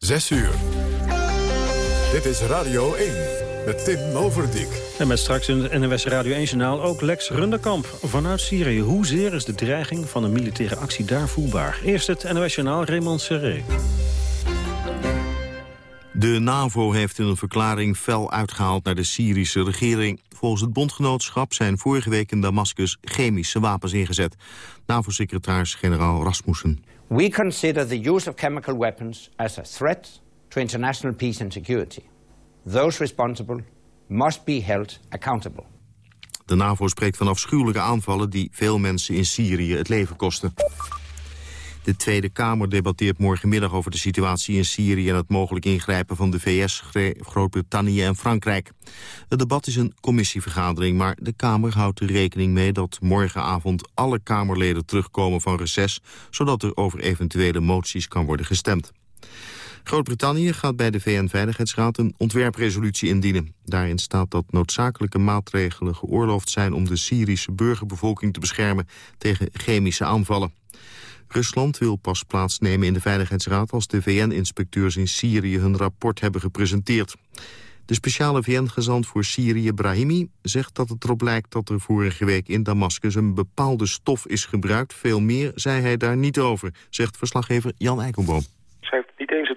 6 uur. Dit is Radio 1 met Tim Overdijk. En met straks in het NWS Radio 1-journaal ook Lex Runderkamp vanuit Syrië. Hoezeer is de dreiging van een militaire actie daar voelbaar? Eerst het NOS-journaal Raymond Serré. De NAVO heeft in een verklaring fel uitgehaald naar de Syrische regering. Volgens het bondgenootschap zijn vorige week in Damascus chemische wapens ingezet. NAVO-secretaris-generaal Rasmussen. We consider the use of chemical weapons as a threat to international peace and security. Those responsible must be held accountable. De NAVO spreekt van afschuwelijke aanvallen die veel mensen in Syrië het leven kosten. De Tweede Kamer debatteert morgenmiddag over de situatie in Syrië... en het mogelijk ingrijpen van de VS, Groot-Brittannië en Frankrijk. Het debat is een commissievergadering, maar de Kamer houdt er rekening mee... dat morgenavond alle Kamerleden terugkomen van reces... zodat er over eventuele moties kan worden gestemd. Groot-Brittannië gaat bij de VN-veiligheidsraad een ontwerpresolutie indienen. Daarin staat dat noodzakelijke maatregelen geoorloofd zijn... om de Syrische burgerbevolking te beschermen tegen chemische aanvallen. Rusland wil pas plaatsnemen in de Veiligheidsraad... als de VN-inspecteurs in Syrië hun rapport hebben gepresenteerd. De speciale VN-gezant voor Syrië, Brahimi, zegt dat het erop lijkt dat er vorige week in Damascus een bepaalde stof is gebruikt. Veel meer zei hij daar niet over, zegt verslaggever Jan Eikelboom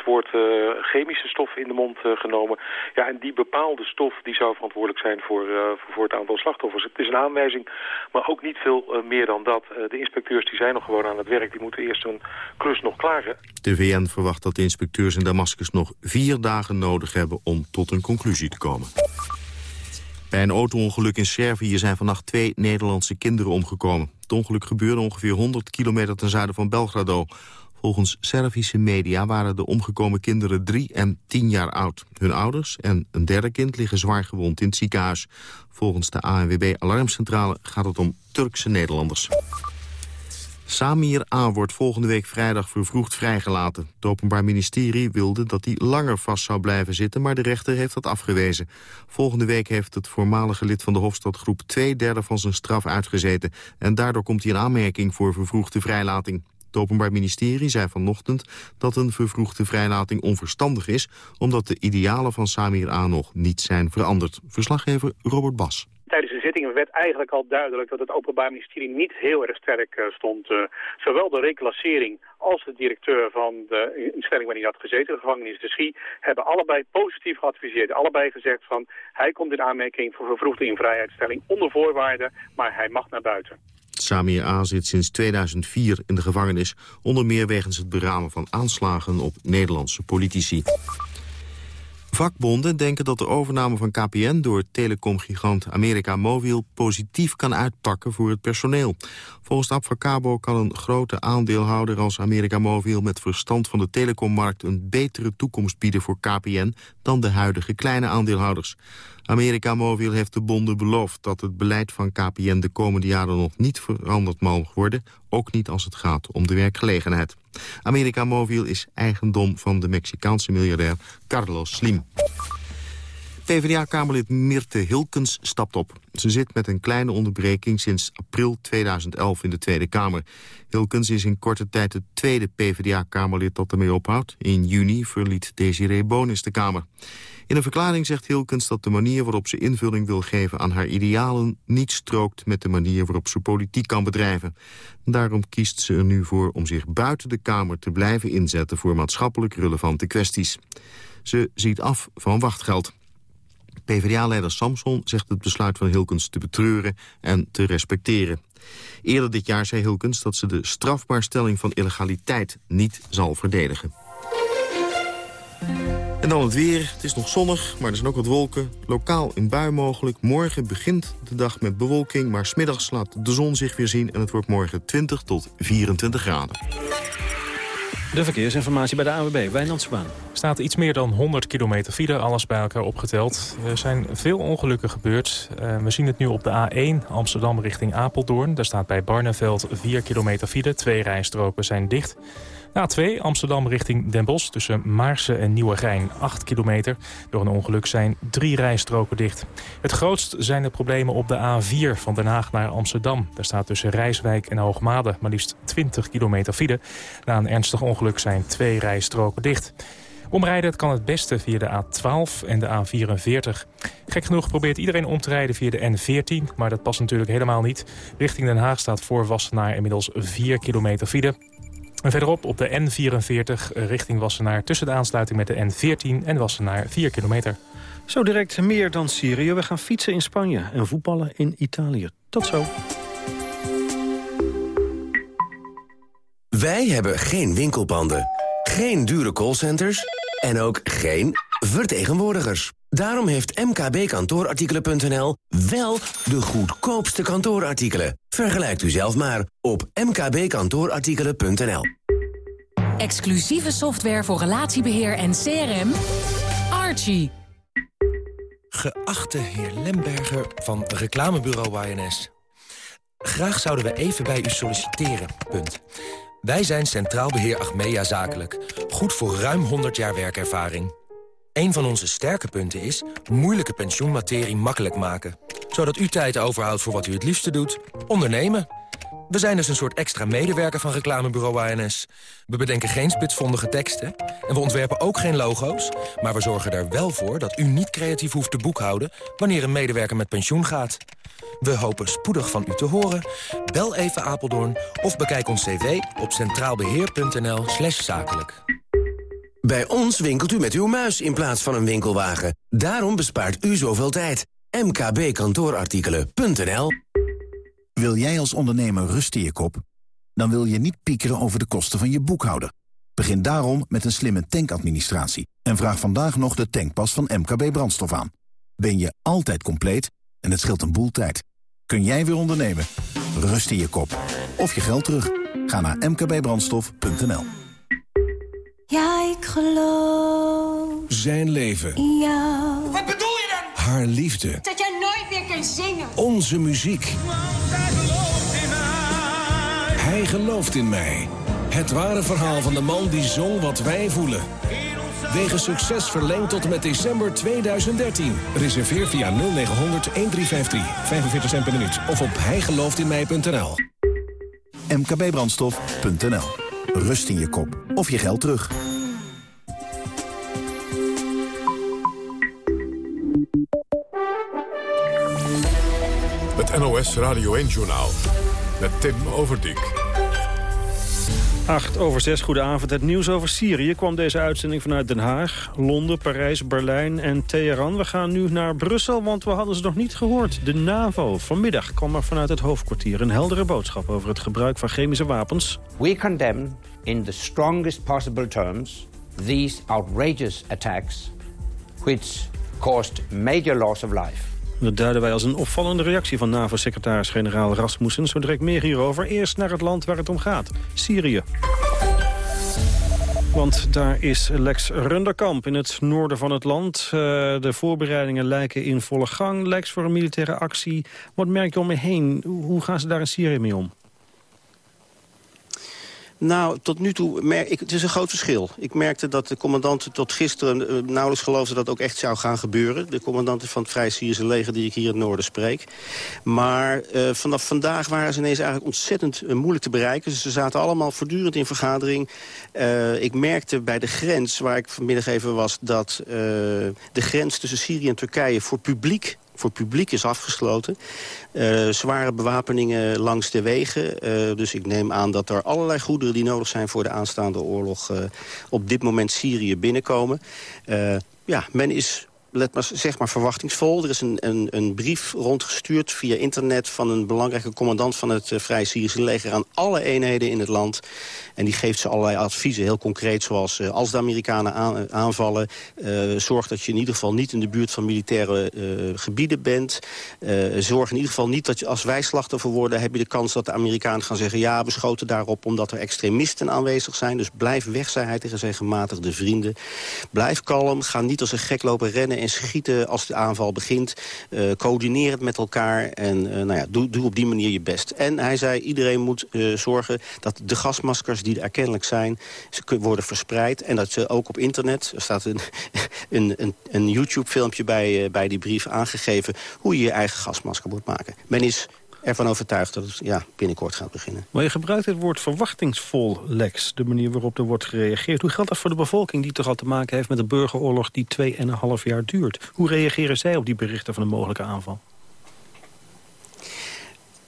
woord uh, chemische stof in de mond uh, genomen. Ja, en die bepaalde stof die zou verantwoordelijk zijn voor, uh, voor het aantal slachtoffers. Het is een aanwijzing, maar ook niet veel meer dan dat. de inspecteurs die zijn nog gewoon aan het werk. Die moeten eerst hun klus nog klaren. De VN verwacht dat de inspecteurs in Damascus nog vier dagen nodig hebben om tot een conclusie te komen. Bij een auto-ongeluk in Servië zijn vannacht twee Nederlandse kinderen omgekomen. Het ongeluk gebeurde ongeveer 100 kilometer ten zuiden van Belgrado. Volgens Servische media waren de omgekomen kinderen drie en tien jaar oud. Hun ouders en een derde kind liggen zwaar gewond in het ziekenhuis. Volgens de ANWB Alarmcentrale gaat het om Turkse Nederlanders. Samir A. wordt volgende week vrijdag vervroegd vrijgelaten. Het Openbaar Ministerie wilde dat hij langer vast zou blijven zitten... maar de rechter heeft dat afgewezen. Volgende week heeft het voormalige lid van de Hofstadgroep... twee derde van zijn straf uitgezeten. En daardoor komt hij in aanmerking voor vervroegde vrijlating. Het Openbaar Ministerie zei vanochtend dat een vervroegde vrijlating onverstandig is... omdat de idealen van Samir A. nog niet zijn veranderd. Verslaggever Robert Bas. Tijdens de zittingen werd eigenlijk al duidelijk dat het Openbaar Ministerie niet heel erg sterk eh, stond. Uh, zowel de reclassering als de directeur van de instelling waar hij had gezeten, de gevangenis de Schie, hebben allebei positief geadviseerd. Allebei gezegd van hij komt in aanmerking voor vervroegde invrijheidstelling onder voorwaarden, maar hij mag naar buiten. Samir A. zit sinds 2004 in de gevangenis... onder meer wegens het beramen van aanslagen op Nederlandse politici. Vakbonden denken dat de overname van KPN door telecomgigant America Mobil positief kan uitpakken voor het personeel. Volgens Abfacabo kan een grote aandeelhouder als America Mobil met verstand van de telecommarkt een betere toekomst bieden voor KPN dan de huidige kleine aandeelhouders. America Mobil heeft de bonden beloofd dat het beleid van KPN de komende jaren nog niet veranderd mag worden, ook niet als het gaat om de werkgelegenheid. America Mobil is eigendom van de Mexicaanse miljardair Carlos Slim. PvdA-kamerlid Mirte Hilkens stapt op. Ze zit met een kleine onderbreking sinds april 2011 in de Tweede Kamer. Hilkens is in korte tijd het tweede PvdA-kamerlid dat ermee ophoudt. In juni verliet Desiree Bonis de Kamer. In een verklaring zegt Hilkens dat de manier waarop ze invulling wil geven aan haar idealen niet strookt met de manier waarop ze politiek kan bedrijven. Daarom kiest ze er nu voor om zich buiten de Kamer te blijven inzetten voor maatschappelijk relevante kwesties. Ze ziet af van wachtgeld. PvdA-leider Samson zegt het besluit van Hilkens te betreuren en te respecteren. Eerder dit jaar zei Hilkens dat ze de strafbaarstelling van illegaliteit niet zal verdedigen. En dan het weer. Het is nog zonnig, maar er zijn ook wat wolken. Lokaal in bui mogelijk. Morgen begint de dag met bewolking, maar smiddags laat de zon zich weer zien... en het wordt morgen 20 tot 24 graden. De verkeersinformatie bij de AWB, Zwaan. staat iets meer dan 100 kilometer file, alles bij elkaar opgeteld. Er zijn veel ongelukken gebeurd. Uh, we zien het nu op de A1 Amsterdam richting Apeldoorn. Daar staat bij Barneveld 4 kilometer file. Twee rijstroken zijn dicht. A2 Amsterdam richting Den Bosch tussen Maarsen en Nieuwegein 8 kilometer. Door een ongeluk zijn drie rijstroken dicht. Het grootst zijn de problemen op de A4 van Den Haag naar Amsterdam. Daar staat tussen Rijswijk en Hoogmade maar liefst 20 kilometer file. Na een ernstig ongeluk zijn twee rijstroken dicht. Omrijden kan het beste via de A12 en de A44. Gek genoeg probeert iedereen om te rijden via de N14, maar dat past natuurlijk helemaal niet. Richting Den Haag staat voor Wassenaar inmiddels 4 kilometer file. En verderop op de N44 richting Wassenaar tussen de aansluiting met de N14 en Wassenaar 4 kilometer. Zo direct meer dan Syrië. We gaan fietsen in Spanje en voetballen in Italië. Tot zo. Wij hebben geen winkelpanden, geen dure callcenters en ook geen vertegenwoordigers. Daarom heeft mkbkantoorartikelen.nl wel de goedkoopste kantoorartikelen. Vergelijkt u zelf maar op mkbkantoorartikelen.nl. Exclusieve software voor relatiebeheer en CRM. Archie. Geachte heer Lemberger van reclamebureau YNS. Graag zouden we even bij u solliciteren. Punt. Wij zijn Centraal Beheer Achmea Zakelijk. Goed voor ruim 100 jaar werkervaring. Een van onze sterke punten is moeilijke pensioenmaterie makkelijk maken. Zodat u tijd overhoudt voor wat u het liefste doet. Ondernemen. We zijn dus een soort extra medewerker van reclamebureau ANS. We bedenken geen spitsvondige teksten en we ontwerpen ook geen logo's... maar we zorgen er wel voor dat u niet creatief hoeft te boekhouden... wanneer een medewerker met pensioen gaat. We hopen spoedig van u te horen. Bel even Apeldoorn of bekijk ons cv op centraalbeheer.nl slash zakelijk. Bij ons winkelt u met uw muis in plaats van een winkelwagen. Daarom bespaart u zoveel tijd. mkbkantoorartikelen.nl Wil jij als ondernemer rust in je kop? Dan wil je niet piekeren over de kosten van je boekhouder. Begin daarom met een slimme tankadministratie. En vraag vandaag nog de tankpas van MKB Brandstof aan. Ben je altijd compleet en het scheelt een boel tijd. Kun jij weer ondernemen? Rust in je kop. Of je geld terug. Ga naar mkbbrandstof.nl Ja, ik geloof Zijn leven. in jou. Wat bedoel je dan? Haar liefde. Dat jij nooit weer kunt zingen. Onze muziek. Hij gelooft in mij. Het ware verhaal van de man die zong wat wij voelen. Wegens succes verlengd tot en met december 2013. Reserveer via 0900 1353. 45 cent per minuut. Of op hijgelooftinmij.nl. mkbbrandstof.nl Rust in je kop. Of je geld terug. Het NOS Radio 1-journaal met Tim Overdijk. 8 over 6, goedenavond. Het nieuws over Syrië kwam deze uitzending vanuit Den Haag, Londen, Parijs, Berlijn en Teheran. We gaan nu naar Brussel, want we hadden ze nog niet gehoord. De NAVO. Vanmiddag kwam er vanuit het hoofdkwartier een heldere boodschap over het gebruik van chemische wapens. We condemn in the strongest possible terms these outrageous attacks which caused major loss of life. Dat duiden wij als een opvallende reactie van NAVO-secretaris-generaal Rasmussen. Zo direct meer hierover. Eerst naar het land waar het om gaat. Syrië. Want daar is Lex Runderkamp in het noorden van het land. Uh, de voorbereidingen lijken in volle gang. Lex voor een militaire actie. Wat merk je om je heen? Hoe gaan ze daar in Syrië mee om? Nou, tot nu toe, merk ik, het is een groot verschil. Ik merkte dat de commandanten tot gisteren uh, nauwelijks geloofden dat ook echt zou gaan gebeuren. De commandanten van het Vrij Syrische leger die ik hier in het noorden spreek. Maar uh, vanaf vandaag waren ze ineens eigenlijk ontzettend uh, moeilijk te bereiken. Dus ze zaten allemaal voortdurend in vergadering. ik merkte bij de grens, waar ik vanmiddag even was... dat de grens tussen Syrië en Turkije voor publiek voor publiek is afgesloten. Uh, zware bewapeningen langs de wegen. Uh, dus ik neem aan dat er allerlei goederen die nodig zijn voor de aanstaande oorlog... Uh, op dit moment Syrië binnenkomen. ja, men is let maar, zeg maar verwachtingsvol. Er is een, een, een, brief rondgestuurd via internet van een belangrijke commandant van het uh, Vrije Syrische leger aan alle eenheden in het land. En die geeft ze allerlei adviezen, heel concreet, zoals uh, als de Amerikanen aan, aanvallen, zorg dat je in ieder geval niet in de buurt van militaire gebieden bent. zorg in ieder geval niet dat je, als wij slachtoffer worden, heb je de kans dat de Amerikanen gaan zeggen, ja, we schoten daarop omdat er extremisten aanwezig zijn. Dus blijf weg, zei hij tegen zijn gematigde vrienden. Blijf kalm, ga niet als een gek lopen rennen en schieten als de aanval begint. Uh, coördineer het met elkaar en uh, nou ja, doe, op die manier je best. En hij zei, iedereen moet uh, zorgen dat de gasmaskers die er kennelijk zijn... ze worden verspreid en dat ze ook op internet... er staat een, een, een, een YouTube-filmpje bij, bij die brief aangegeven... hoe je je eigen gasmasker moet maken. Men is ervan overtuigd dat het ja, binnenkort gaat beginnen. Maar je gebruikt het woord verwachtingsvol, Lex. De manier waarop er wordt gereageerd. Hoe geldt dat voor de bevolking die toch al te maken heeft met een burgeroorlog die 2,5 jaar duurt? Hoe reageren zij op die berichten van een mogelijke aanval?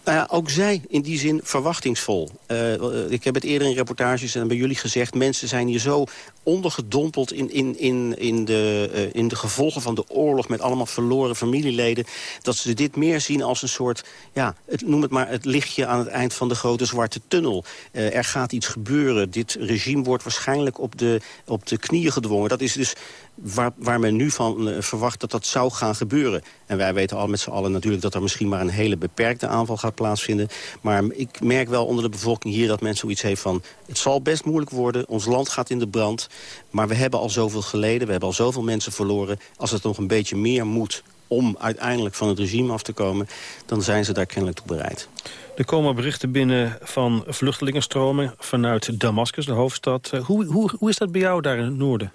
Nou ja, ook zij in die zin verwachtingsvol. Uh, ik heb het eerder in reportages en bij jullie gezegd... mensen zijn hier zo ondergedompeld in, in, in, in, de, uh, in de gevolgen van de oorlog... met allemaal verloren familieleden... dat ze dit meer zien als een soort... ja, het, noem het maar het lichtje aan het eind van de grote zwarte tunnel. Er gaat iets gebeuren. Dit regime wordt waarschijnlijk op de, op de knieën gedwongen. Dat is dus waar, waar men nu van uh, verwacht dat dat zou gaan gebeuren. En wij weten al met z'n allen natuurlijk dat er misschien maar een hele beperkte aanval gaat plaatsvinden. Maar ik merk wel onder de bevolking hier dat men zoiets heeft van... het zal best moeilijk worden, ons land gaat in de brand. Maar we hebben al zoveel geleden, we hebben al zoveel mensen verloren. Als het nog een beetje meer moet om uiteindelijk van het regime af te komen... dan zijn ze daar kennelijk toe bereid. Er komen berichten binnen van vluchtelingenstromen vanuit Damascus, de hoofdstad. Hoe, hoe, hoe is dat bij jou daar in het noorden?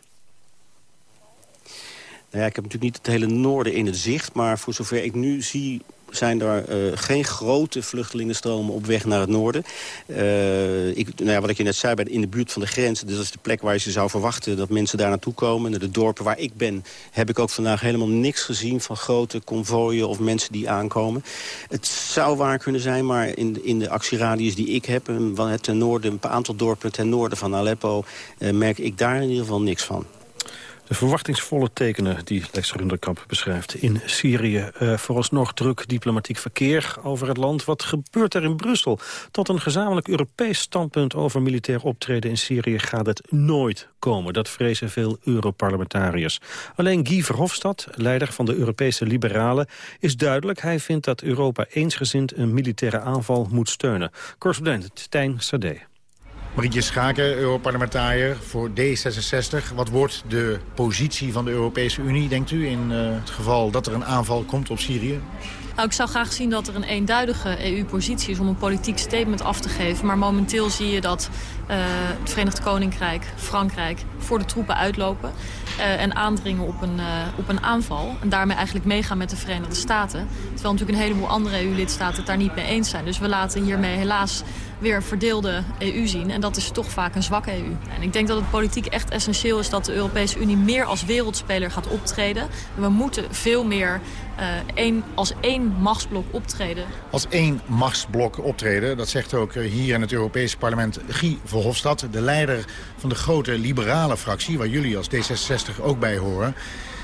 Nou ja, ik heb natuurlijk niet het hele noorden in het zicht... maar voor zover ik nu zie zijn er uh, geen grote vluchtelingenstromen op weg naar het noorden. Uh, ik, nou ja, wat ik je net zei, bij in de buurt van de grens... dat is de plek waar je zou verwachten dat mensen daar naartoe komen. De dorpen waar ik ben, heb ik ook vandaag helemaal niks gezien... van grote konvooien of mensen die aankomen. Het zou waar kunnen zijn, maar in, de, in de actieradius die ik heb... ten noorden, een aantal dorpen ten noorden van Aleppo... Merk ik daar in ieder geval niks van. De verwachtingsvolle tekenen die Lex Runderkamp beschrijft in Syrië. Uh, vooralsnog druk diplomatiek verkeer over het land. Wat gebeurt er in Brussel? Tot een gezamenlijk Europees standpunt over militair optreden in Syrië gaat het nooit komen. Dat vrezen veel Europarlementariërs. Alleen Guy Verhofstadt, leider van de Europese Liberalen, is duidelijk. Hij vindt dat Europa eensgezind een militaire aanval moet steunen. Correspondent Tijn Sade. Marietje Schaken, Europarlementariër voor D66. Wat wordt de positie van de Europese Unie, denkt u, in uh, het geval dat er een aanval komt op Syrië? Nou, ik zou graag zien dat er een eenduidige EU-positie is om een politiek statement af te geven. Maar momenteel zie je dat uh, het Verenigd Koninkrijk, Frankrijk voor de troepen uitlopen. Uh, en aandringen op een, uh, op een aanval. En daarmee eigenlijk meegaan met de Verenigde Staten. Terwijl natuurlijk een heleboel andere EU-lidstaten het daar niet mee eens zijn. Dus we laten hiermee helaas weer een verdeelde EU zien. En dat is toch vaak een zwakke EU. En ik denk dat het politiek echt essentieel is dat de Europese Unie meer als wereldspeler gaat optreden. we moeten veel meer uh, één, als één machtsblok optreden. Als één machtsblok optreden, dat zegt ook hier in het Europese parlement Guy Verhofstadt. De leider van de grote liberale fractie, waar jullie als D66 ook bij horen.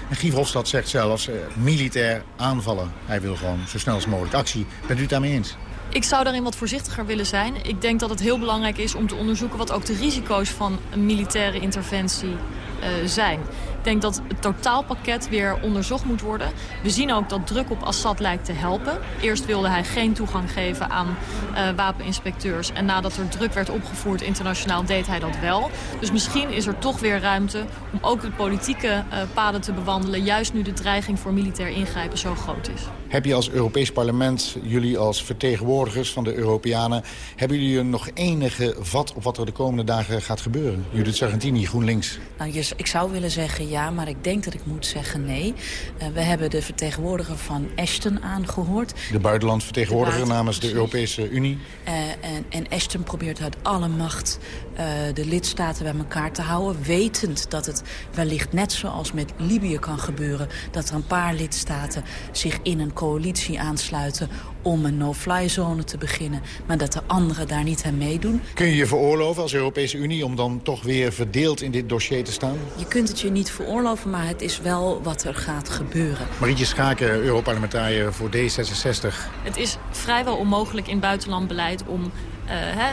En Guy Verhofstadt zegt zelfs uh, militair aanvallen. Hij wil gewoon zo snel als mogelijk actie. Bent u het daarmee eens? Ik zou daarin wat voorzichtiger willen zijn. Ik denk dat het heel belangrijk is om te onderzoeken wat ook de risico's van een militaire interventie uh, zijn denk dat het totaalpakket weer onderzocht moet worden. We zien ook dat druk op Assad lijkt te helpen. Eerst wilde hij geen toegang geven aan uh, wapeninspecteurs. En nadat er druk werd opgevoerd internationaal deed hij dat wel. Dus misschien is er toch weer ruimte om ook de politieke uh, paden te bewandelen. Juist nu de dreiging voor militair ingrijpen zo groot is. Heb je als Europees parlement, jullie als vertegenwoordigers van de Europeanen... hebben jullie nog enige vat op wat er de komende dagen gaat gebeuren? Judith Sargentini, GroenLinks. Nou, ik zou willen zeggen ja, maar ik denk dat ik moet zeggen nee. Uh, we hebben de vertegenwoordiger van Ashton aangehoord. De buitenlandvertegenwoordiger namens de Europese Unie. Uh, en, en, Ashton probeert uit alle macht uh, de lidstaten bij elkaar te houden. Wetend dat het wellicht net zoals met Libië kan gebeuren... dat er een paar lidstaten zich in een coalitie aansluiten om een no-fly zone te beginnen... maar dat de anderen daar niet aan meedoen. Kun je je veroorloven als Europese Unie om dan toch weer verdeeld in dit dossier te staan? Je kunt het je niet veroorloven, maar het is wel wat er gaat gebeuren. Marietje Schaken, Europarlementariër voor D66. Het is vrijwel onmogelijk in buitenlandbeleid om uh, hè,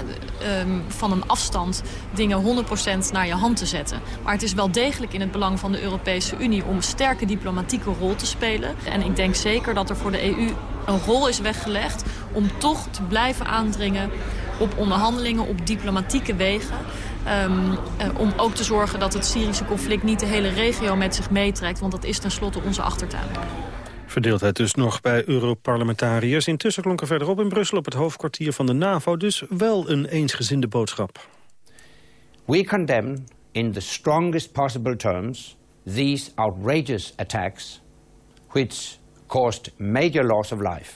um, van een afstand dingen 100% naar je hand te zetten. Maar het is wel degelijk in het belang van de Europese Unie om een sterke diplomatieke rol te spelen. En ik denk zeker dat er voor de EU een rol is weggelegd om toch te blijven aandringen op onderhandelingen, op diplomatieke wegen. Um, uh, om ook te zorgen dat het Syrische conflict niet de hele regio met zich meetrekt. Want dat is tenslotte onze achtertuin. Verdeeldheid dus nog bij Europarlementariërs. Intussen klonk er verderop in Brussel op het hoofdkwartier van de NAVO... dus wel een eensgezinde boodschap. We condemn in the strongest possible terms these outrageous attacks... which caused major loss of life.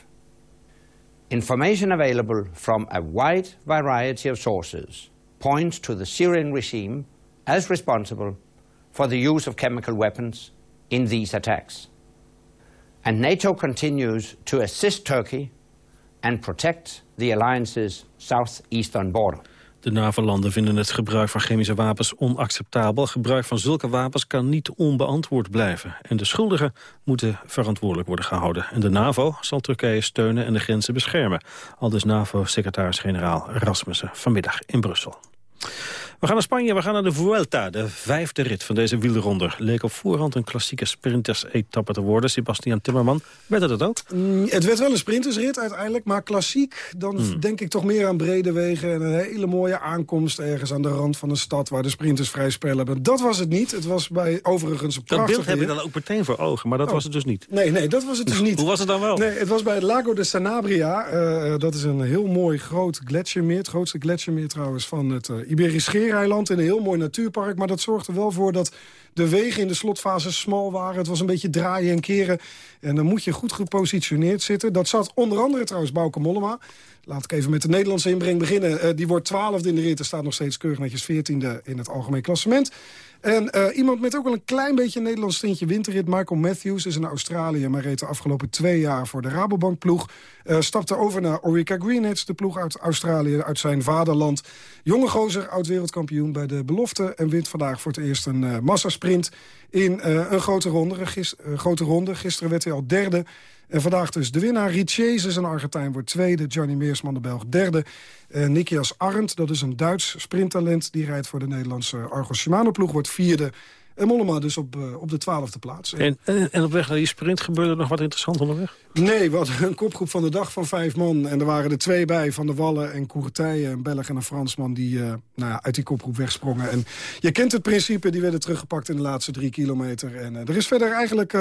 Information available from a wide variety of sources points to the Syrian regime as responsible for the use of chemical weapons in these attacks. And NATO continues to assist Turkey and protect the alliance's southeastern border. De NAVO-landen vinden het gebruik van chemische wapens onacceptabel. Gebruik van zulke wapens kan niet onbeantwoord blijven. En de schuldigen moeten verantwoordelijk worden gehouden. En de NAVO zal Turkije steunen en de grenzen beschermen. Al dus NAVO-secretaris-generaal Rasmussen vanmiddag in Brussel. We gaan naar Spanje, we gaan naar de Vuelta, de vijfde rit van deze wielronde. Leek op voorhand een klassieke sprinters-etappe te worden. Sebastian Timmerman, werd het het ook? Mm, het werd wel een sprintersrit uiteindelijk, maar klassiek... dan Hmm. denk ik toch meer aan brede wegen... en een hele mooie aankomst ergens aan de rand van een stad... waar de sprinters vrij spel hebben. Dat was het niet. Het was bij overigens een Dat prachtig beeld heb ik weer. dan ook meteen voor ogen, maar dat Oh. was het dus niet. Nee, nee, dat was het dus niet. Hoe was het dan wel? Nee, het was bij het Lago de Sanabria. Eh, dat is een heel mooi groot gletsjermeer. Het grootste gletsjermeer trouwens van het eh, Iberisch Scheereiland. In een heel mooi natuurpark. Maar dat zorgde wel voor dat de wegen in de slotfase smal waren. Het was een beetje draaien en keren. En dan moet je goed gepositioneerd zitten. Dat zat onder andere trouwens Bauke Mollema. Laat ik even met de Nederlandse inbreng beginnen. Eh, die wordt twaalfde in de rit. Er staat nog steeds keurig netjes veertiende in het algemeen klassement. En eh, iemand met ook wel een klein beetje een Nederlands tintje winterrit. Michael Matthews is in Australië, maar reed de afgelopen twee jaar voor de Rabobank-ploeg. Eh, stapte over naar Orica Greenheads, de ploeg uit Australië, uit zijn vaderland. Jonge gozer, oud-wereldkampioen bij de belofte. En wint vandaag voor het eerst een massasprint in een grote ronde. Grote ronde. Gisteren werd hij al derde. En vandaag dus de winnaar. Richeses, een Argentijn, wordt tweede. Johnny Meersman, de Belg, derde. Uh, Nikias Arndt, dat is een Duits sprinttalent. Die rijdt voor de Nederlandse Argos Shimano-ploeg, wordt vierde. En Mollema dus op, eh, op de twaalfde plaats. En, en, en op weg naar die sprint gebeurde er nog wat interessant onderweg? Nee, we hadden een kopgroep van de dag van vijf man. En er waren er twee bij, Van der Wallen en Courtijen, een Belg en een Fransman... die eh, nou ja, uit die kopgroep wegsprongen. En je kent het principe, die werden teruggepakt in de laatste drie kilometer. En er is verder eigenlijk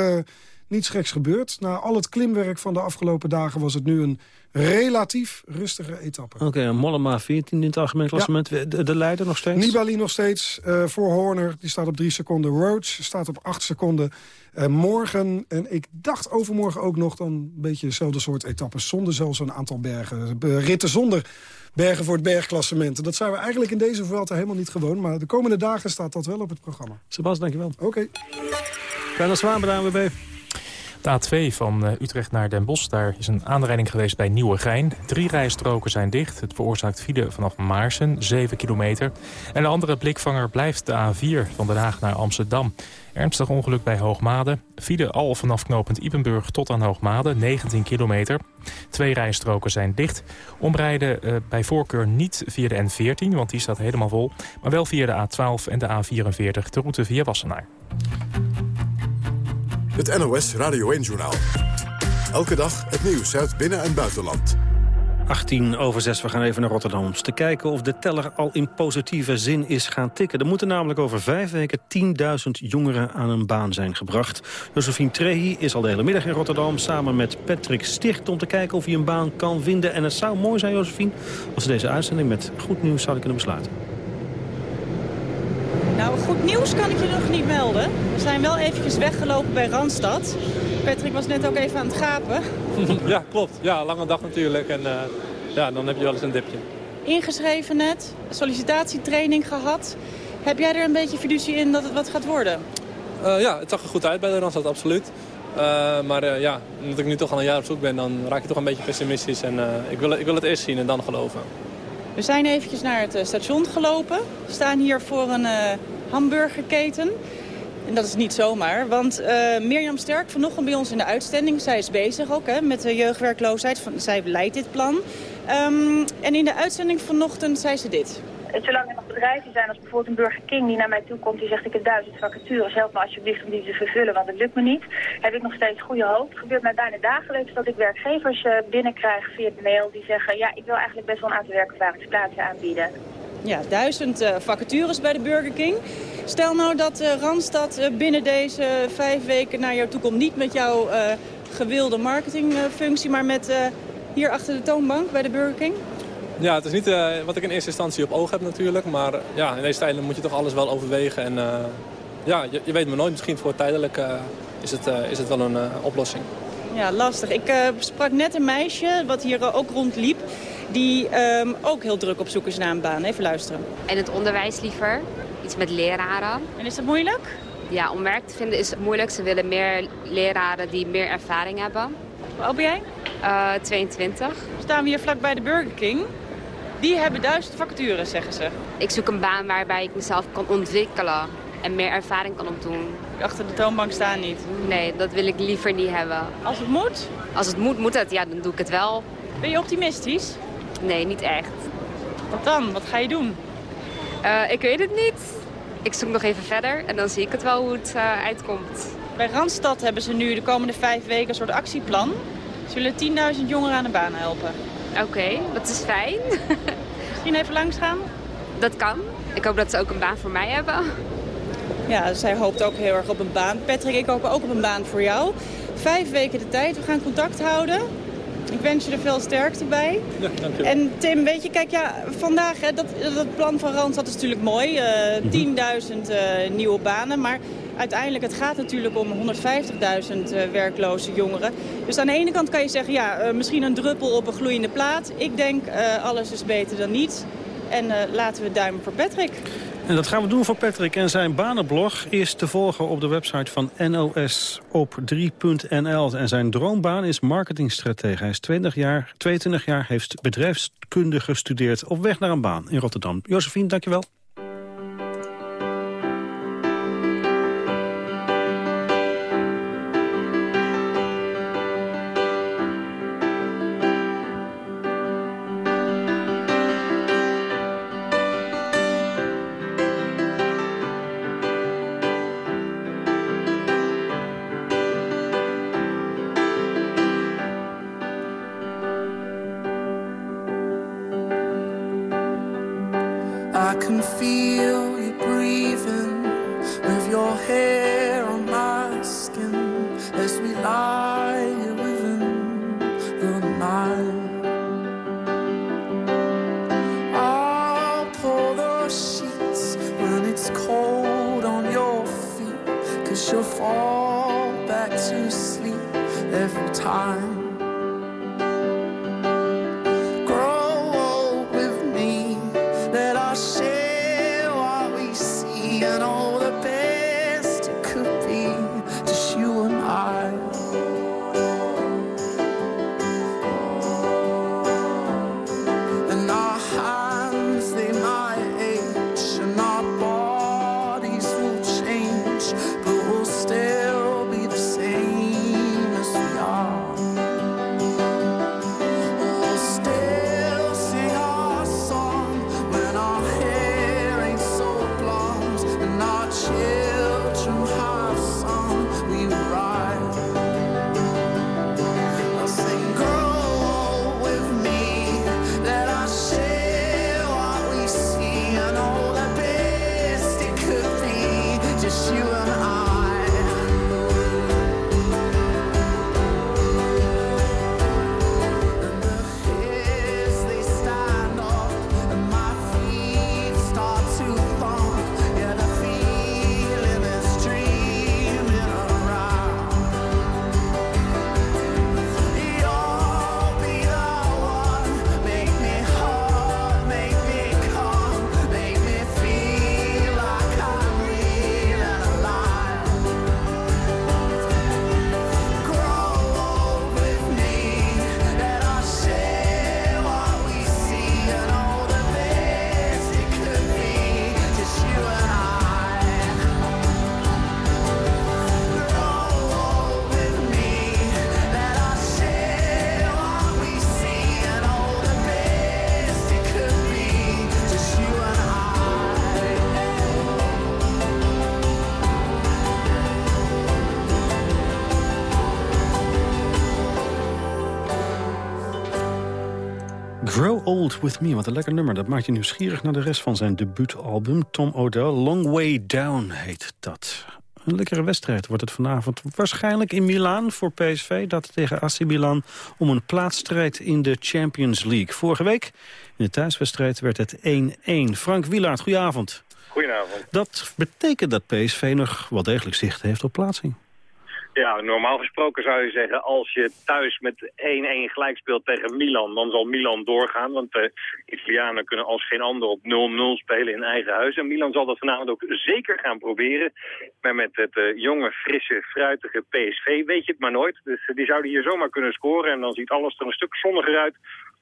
niets geks gebeurd. Na al het klimwerk van de afgelopen dagen was het nu een relatief rustige etappe. Oké, en Mollema 14 in het algemeen klassement. De, de leider nog steeds? Nibali nog steeds eh, voor Horner. Die staat op drie seconden. Roach staat op acht seconden. Eh, morgen, en ik dacht overmorgen ook nog... dan een beetje dezelfde soort etappes. Zonder zelfs een aantal bergen. Eh, Ritten zonder bergen voor het bergklassement. Dat zijn we eigenlijk in deze Vuelta helemaal niet gewoon. Maar de komende dagen staat dat wel op het programma. Sebas, dankjewel. Oké. Okay. Bijna Zwaan bij de ANWB. De A2 van uh, Utrecht naar Den Bosch, daar is een aanrijding geweest bij Nieuwegein. Drie rijstroken zijn dicht. Het veroorzaakt file vanaf Maarsen, 7 kilometer. En de andere blikvanger blijft de A4 van Den Haag naar Amsterdam. Ernstig ongeluk bij Hoogmade. File al vanaf knooppunt Ipenburg tot aan Hoogmade, 19 kilometer. Twee rijstroken zijn dicht. Omrijden uh, bij voorkeur niet via de N14, want die staat helemaal vol. Maar wel via de A12 en de A44, de route via Wassenaar. Het NOS Radio 1-journaal. Elke dag het nieuws uit binnen- en buitenland. 18 over 6, we gaan even naar Rotterdam. Om te kijken of de teller al in positieve zin is gaan tikken. Er moeten namelijk over vijf weken 10.000 jongeren aan een baan zijn gebracht. Josephine Trehi is al de hele middag in Rotterdam... samen met Patrick Sticht om te kijken of hij een baan kan vinden. En het zou mooi zijn, Josephine, als deze uitzending met goed nieuws zouden kunnen besluiten. Nou, goed nieuws kan ik je nog niet melden. We zijn wel eventjes weggelopen bij Randstad. Patrick was net ook even aan het gapen. Ja, klopt. Ja, lange dag natuurlijk. En uh, ja, dan heb je wel eens een dipje. Ingeschreven net, sollicitatietraining gehad. Heb jij er een beetje fiducie in dat het wat gaat worden? Uh, ja, het zag er goed uit bij de Randstad, absoluut. Uh, maar ja, omdat ik nu toch al een jaar op zoek ben, dan raak je toch een beetje pessimistisch. En ik, wil, ik wil het eerst zien en dan geloven. We zijn eventjes naar het station gelopen. We staan hier voor een uh, hamburgerketen. En dat is niet zomaar, want uh, Mirjam Sterk vanochtend bij ons in de uitzending... zij is bezig ook hè, met de jeugdwerkloosheid, van, zij leidt dit plan. Um, en in de uitzending vanochtend zei ze dit. Zolang er nog bedrijven zijn als bijvoorbeeld een Burger King die naar mij toe komt... die zegt ik heb duizend vacatures, help me alsjeblieft om die te vervullen, want het lukt me niet. Heb ik nog steeds goede hoop. Het gebeurt mij bijna dagelijks dat ik werkgevers uh, binnenkrijg via de mail... die zeggen ja, ik wil eigenlijk best wel een aantal werkervaringsplaatsen aanbieden. Ja, duizend uh, vacatures bij de Burger King. Stel nou dat uh, Randstad binnen deze vijf weken naar jou toe komt. Niet met jouw gewilde marketingfunctie, maar met hier achter de toonbank bij de Burger King. Ja, het is niet uh, wat ik in eerste instantie op oog heb natuurlijk. Maar ja, in deze tijden moet je toch alles wel overwegen. En uh, ja, je, je, weet maar nooit, misschien voor tijdelijk is, het, is het wel een oplossing. Ja, lastig. Ik uh, sprak net een meisje, wat hier ook rondliep... die um, ook heel druk op zoek is naar een baan. Even luisteren. En het onderwijs liever. Iets met leraren. En is dat moeilijk? Ja, om werk te vinden is het moeilijk. Ze willen meer leraren die meer ervaring hebben. Hoe oud ben jij? Uh, 22. Staan we hier vlakbij de Burger King. Die hebben duizend vacatures, zeggen ze. Ik zoek een baan waarbij ik mezelf kan ontwikkelen en meer ervaring kan opdoen. Achter de toonbank staan niet? Nee, dat wil ik liever niet hebben. Als het moet? Als het moet, moet het. Ja, dan doe ik het wel. Ben je optimistisch? Nee, niet echt. Wat dan? Wat ga je doen? Uh, ik weet het niet. Ik zoek nog even verder en dan zie ik het wel hoe het uh, uitkomt. Bij Randstad hebben ze nu de komende vijf weken een soort actieplan. Ze willen 10.000 jongeren aan de baan helpen. Oké, okay, dat is fijn. Misschien even langs gaan? Dat kan. Ik hoop dat ze ook een baan voor mij hebben. Ja, zij hoopt ook heel erg op een baan. Patrick, ik hoop ook op een baan voor jou. Vijf weken de tijd, we gaan contact houden. Ik wens je er veel sterkte bij. Ja, dank je. En Tim, weet je, kijk, ja, vandaag, hè, dat, dat plan van Randstad is natuurlijk mooi. Uh, 10.000 uh, nieuwe banen, maar uiteindelijk, het gaat natuurlijk om 150.000 uh, werkloze jongeren. Dus aan de ene kant kan je zeggen, ja, uh, misschien een druppel op een gloeiende plaat. Ik denk, uh, alles is beter dan niets. En laten we duimen voor Patrick. En dat gaan we doen voor Patrick. En zijn banenblog is te volgen op de website van NOS op 3.nl. En zijn droombaan is marketingstratege. Hij is 20 jaar, 22 jaar, heeft bedrijfskunde gestudeerd... op weg naar een baan in Rotterdam. Josephine, dankjewel. Old With Me, wat een lekker nummer. Dat maakt je nieuwsgierig naar de rest van zijn debuutalbum. Tom Odell, Long Way Down heet dat. Een lekkere wedstrijd wordt het vanavond waarschijnlijk in Milaan voor PSV. Dat tegen AC Milan om een plaatsstrijd in de Champions League. Vorige week in de thuiswedstrijd werd het 1-1. Frank Wielaert, goedenavond. Goedenavond. Dat betekent dat PSV nog wel degelijk zicht heeft op plaatsing. Ja, normaal gesproken zou je zeggen, als je thuis met 1-1 gelijk speelt tegen Milan, dan zal Milan doorgaan. Want de Italianen kunnen als geen ander op 0-0 spelen in eigen huis. En Milan zal dat vanavond ook zeker gaan proberen. Maar met het uh, jonge, frisse, fruitige PSV weet je het maar nooit. Dus uh, die zouden hier zomaar kunnen scoren. En dan ziet alles er een stuk zonniger uit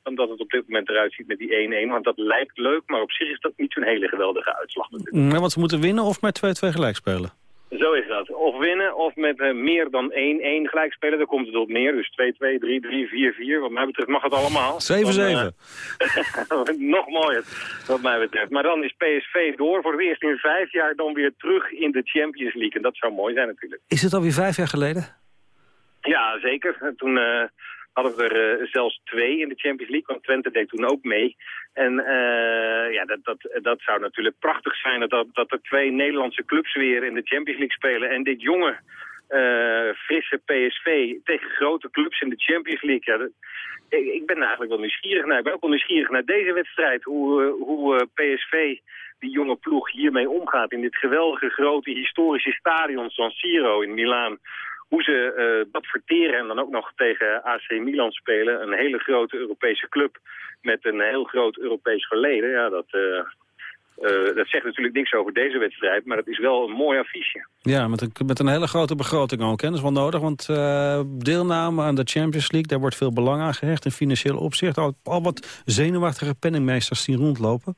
dan dat het op dit moment eruit ziet met die 1-1. Want dat lijkt leuk, maar op zich is dat niet zo'n hele geweldige uitslag. Nee, want ze moeten winnen of met 2-2 gelijk spelen? Zo is dat. Of winnen of met uh, meer dan 1-1 gelijk spelen. Daar komt het op neer. Dus 2-2, 3-3, 4-4. Wat mij betreft mag het allemaal. 7-7. Uh, nog mooier, wat mij betreft. Maar dan is PSV door voor het eerst in vijf jaar dan weer terug in de Champions League. En dat zou mooi zijn natuurlijk. Is het alweer vijf jaar geleden? Ja, zeker. Toen... Uh, hadden we er uh, zelfs twee in de Champions League, want Twente deed toen ook mee. En uh, ja, dat, dat, dat zou natuurlijk prachtig zijn dat, dat er twee Nederlandse clubs weer in de Champions League spelen. En dit jonge, uh, frisse PSV tegen grote clubs in de Champions League. Ik, ik, ben eigenlijk wel nieuwsgierig naar. Ik ben ook wel nieuwsgierig naar deze wedstrijd. Hoe, hoe PSV die jonge ploeg hiermee omgaat in dit geweldige grote historische stadion San Siro in Milaan hoe ze uh, dat verteren en dan ook nog tegen AC Milan spelen. Een hele grote Europese club met een heel groot Europees verleden. Ja, dat, uh, uh, dat zegt natuurlijk niks over deze wedstrijd, maar het is wel een mooi affiche. Ja, met een, met een hele grote begroting ook. Hè? Dat is wel nodig, want deelname aan de Champions League... daar wordt veel belang aan gehecht in financieel opzicht. Al, al wat zenuwachtige penningmeesters zien rondlopen.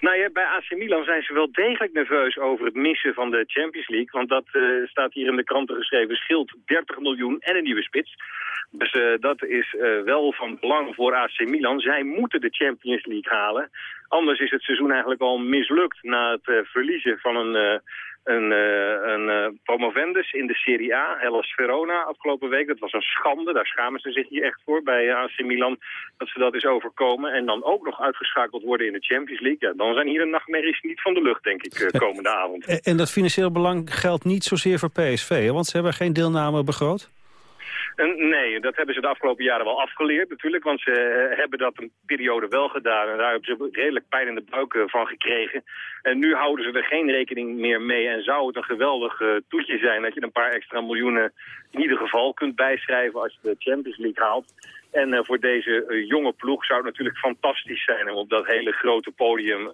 Nou ja, bij AC Milan zijn ze wel degelijk nerveus over het missen van de Champions League. Want dat uh, staat hier in de kranten geschreven, scheelt 30 miljoen en een nieuwe spits. Dus uh, dat is uh, wel van belang voor AC Milan. Zij moeten de Champions League halen. Anders is het seizoen eigenlijk al mislukt na het verliezen van een een, uh, een uh, promovendus in de Serie A, Hellas Verona, afgelopen week. Dat was een schande, daar schamen ze zich hier echt voor bij AC Milan, dat ze dat is overkomen. En dan ook nog uitgeschakeld worden in de Champions League. Ja, dan zijn hier de nachtmerries niet van de lucht, denk ik, komende avond. En dat financieel belang geldt niet zozeer voor PSV, hè? want ze hebben geen deelname begroot? Nee, dat hebben ze de afgelopen jaren wel afgeleerd natuurlijk. Want ze hebben dat een periode wel gedaan. En daar hebben ze redelijk pijn in de buik van gekregen. En nu houden ze er geen rekening meer mee. En zou het een geweldig uh, toetje zijn dat je een paar extra miljoenen in ieder geval kunt bijschrijven als je de Champions League haalt. En uh, voor deze uh, jonge ploeg zou het natuurlijk fantastisch zijn om op dat hele grote podium uh,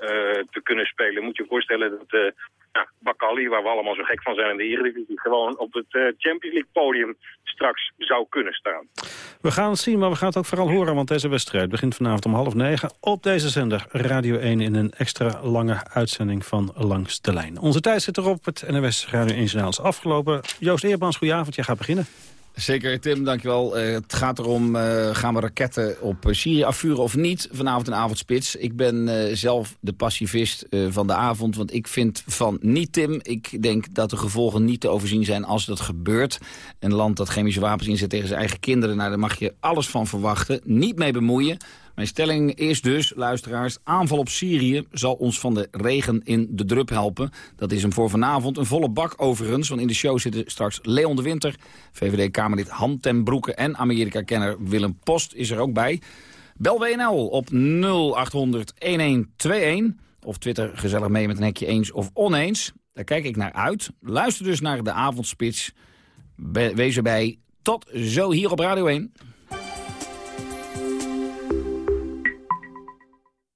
te kunnen spelen. Moet je je voorstellen dat ja, Bakali, waar we allemaal zo gek van zijn in de Eredivisie, gewoon op het Champions League podium straks zou kunnen staan. We gaan het zien, maar we gaan het ook vooral horen, want deze wedstrijd begint vanavond om half negen op deze zender Radio 1 in een extra lange uitzending van Langs de Lijn. Onze tijd zit erop, het NWS Radio 1 is afgelopen. Joost Eerbans, goedenavond, jij gaat beginnen. Zeker, Tim, dankjewel. Uh, het gaat erom, uh, gaan we raketten op Syrië afvuren of niet? Vanavond een avondspits. Ik ben zelf de pacifist van de avond, want ik vind van niet, Tim. Ik denk dat de gevolgen niet te overzien zijn als dat gebeurt. Een land dat chemische wapens inzet tegen zijn eigen kinderen... Nou, daar mag je alles van verwachten. Niet mee bemoeien. Mijn stelling is dus, luisteraars, aanval op Syrië zal ons van de regen in de drup helpen. Dat is hem voor vanavond. Een volle bak overigens, want in de show zitten straks Leon de Winter... VVD-Kamerlid Han ten Broeke en Amerika-kenner Willem Post is er ook bij. Bel WNL op 0800-1121 of Twitter gezellig mee met een hekje eens of oneens. Daar kijk ik naar uit. Luister dus naar de avondspits. wees erbij. Tot zo hier op Radio 1.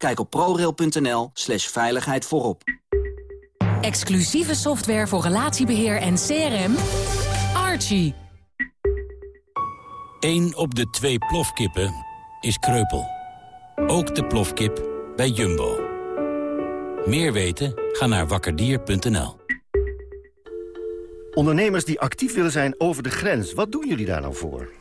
Kijk op prorail.nl slash veiligheid voorop. Exclusieve software voor relatiebeheer en CRM. Archie. Eén op de twee plofkippen is kreupel. Ook de plofkip bij Jumbo. Meer weten? Ga naar wakkerdier.nl. Ondernemers die actief willen zijn over de grens, wat doen jullie daar nou voor?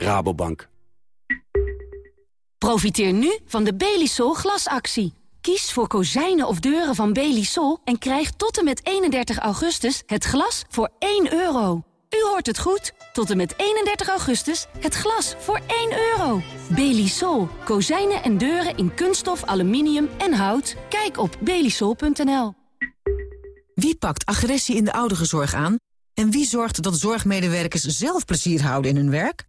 Rabobank. Profiteer nu van de Belisol glasactie. Kies voor kozijnen of deuren van Belisol en krijg tot en met 31 augustus het glas voor 1 euro. U hoort het goed. Tot en met 31 augustus het glas voor 1 euro. Belisol. Kozijnen en deuren in kunststof, aluminium en hout. Kijk op belisol.nl. Wie pakt agressie in de ouderenzorg aan? En wie zorgt dat zorgmedewerkers zelf plezier houden in hun werk?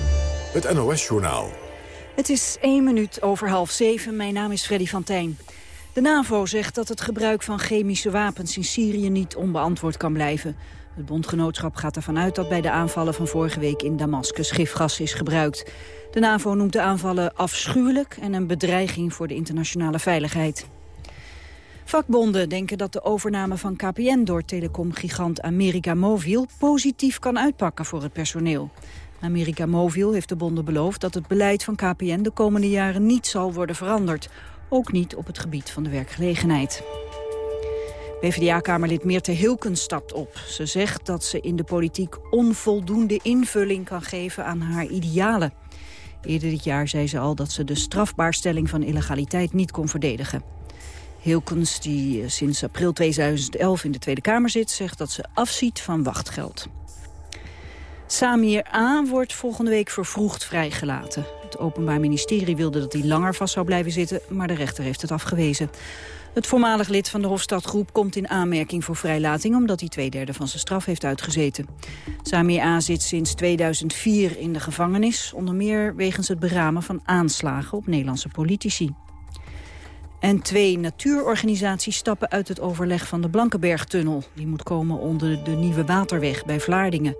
het NOS-journaal. Het is één minuut over half zeven. Mijn naam is Freddy van Tijn. De NAVO zegt dat het gebruik van chemische wapens in Syrië niet onbeantwoord kan blijven. Het bondgenootschap gaat ervan uit dat bij de aanvallen van vorige week in Damascus gifgas is gebruikt. De NAVO noemt de aanvallen afschuwelijk en een bedreiging voor de internationale veiligheid. Vakbonden denken dat de overname van KPN door telecomgigant America Mobil positief kan uitpakken voor het personeel. America Mobil heeft de bonden beloofd dat het beleid van KPN de komende jaren niet zal worden veranderd. Ook niet op het gebied van de werkgelegenheid. PvdA-kamerlid Meerte Hilken stapt op. Ze zegt dat ze in de politiek onvoldoende invulling kan geven aan haar idealen. Eerder dit jaar zei ze al dat ze de strafbaarstelling van illegaliteit niet kon verdedigen. Hilkens, die sinds april 2011 in de Tweede Kamer zit... zegt dat ze afziet van wachtgeld. Samir A. wordt volgende week vervroegd vrijgelaten. Het Openbaar Ministerie wilde dat hij langer vast zou blijven zitten... maar de rechter heeft het afgewezen. Het voormalig lid van de Hofstadgroep komt in aanmerking voor vrijlating... omdat hij twee derde van zijn straf heeft uitgezeten. Samir A. zit sinds 2004 in de gevangenis... onder meer wegens het beramen van aanslagen op Nederlandse politici. En twee natuurorganisaties stappen uit het overleg van de Blankenbergtunnel. Die moet komen onder de Nieuwe Waterweg bij Vlaardingen.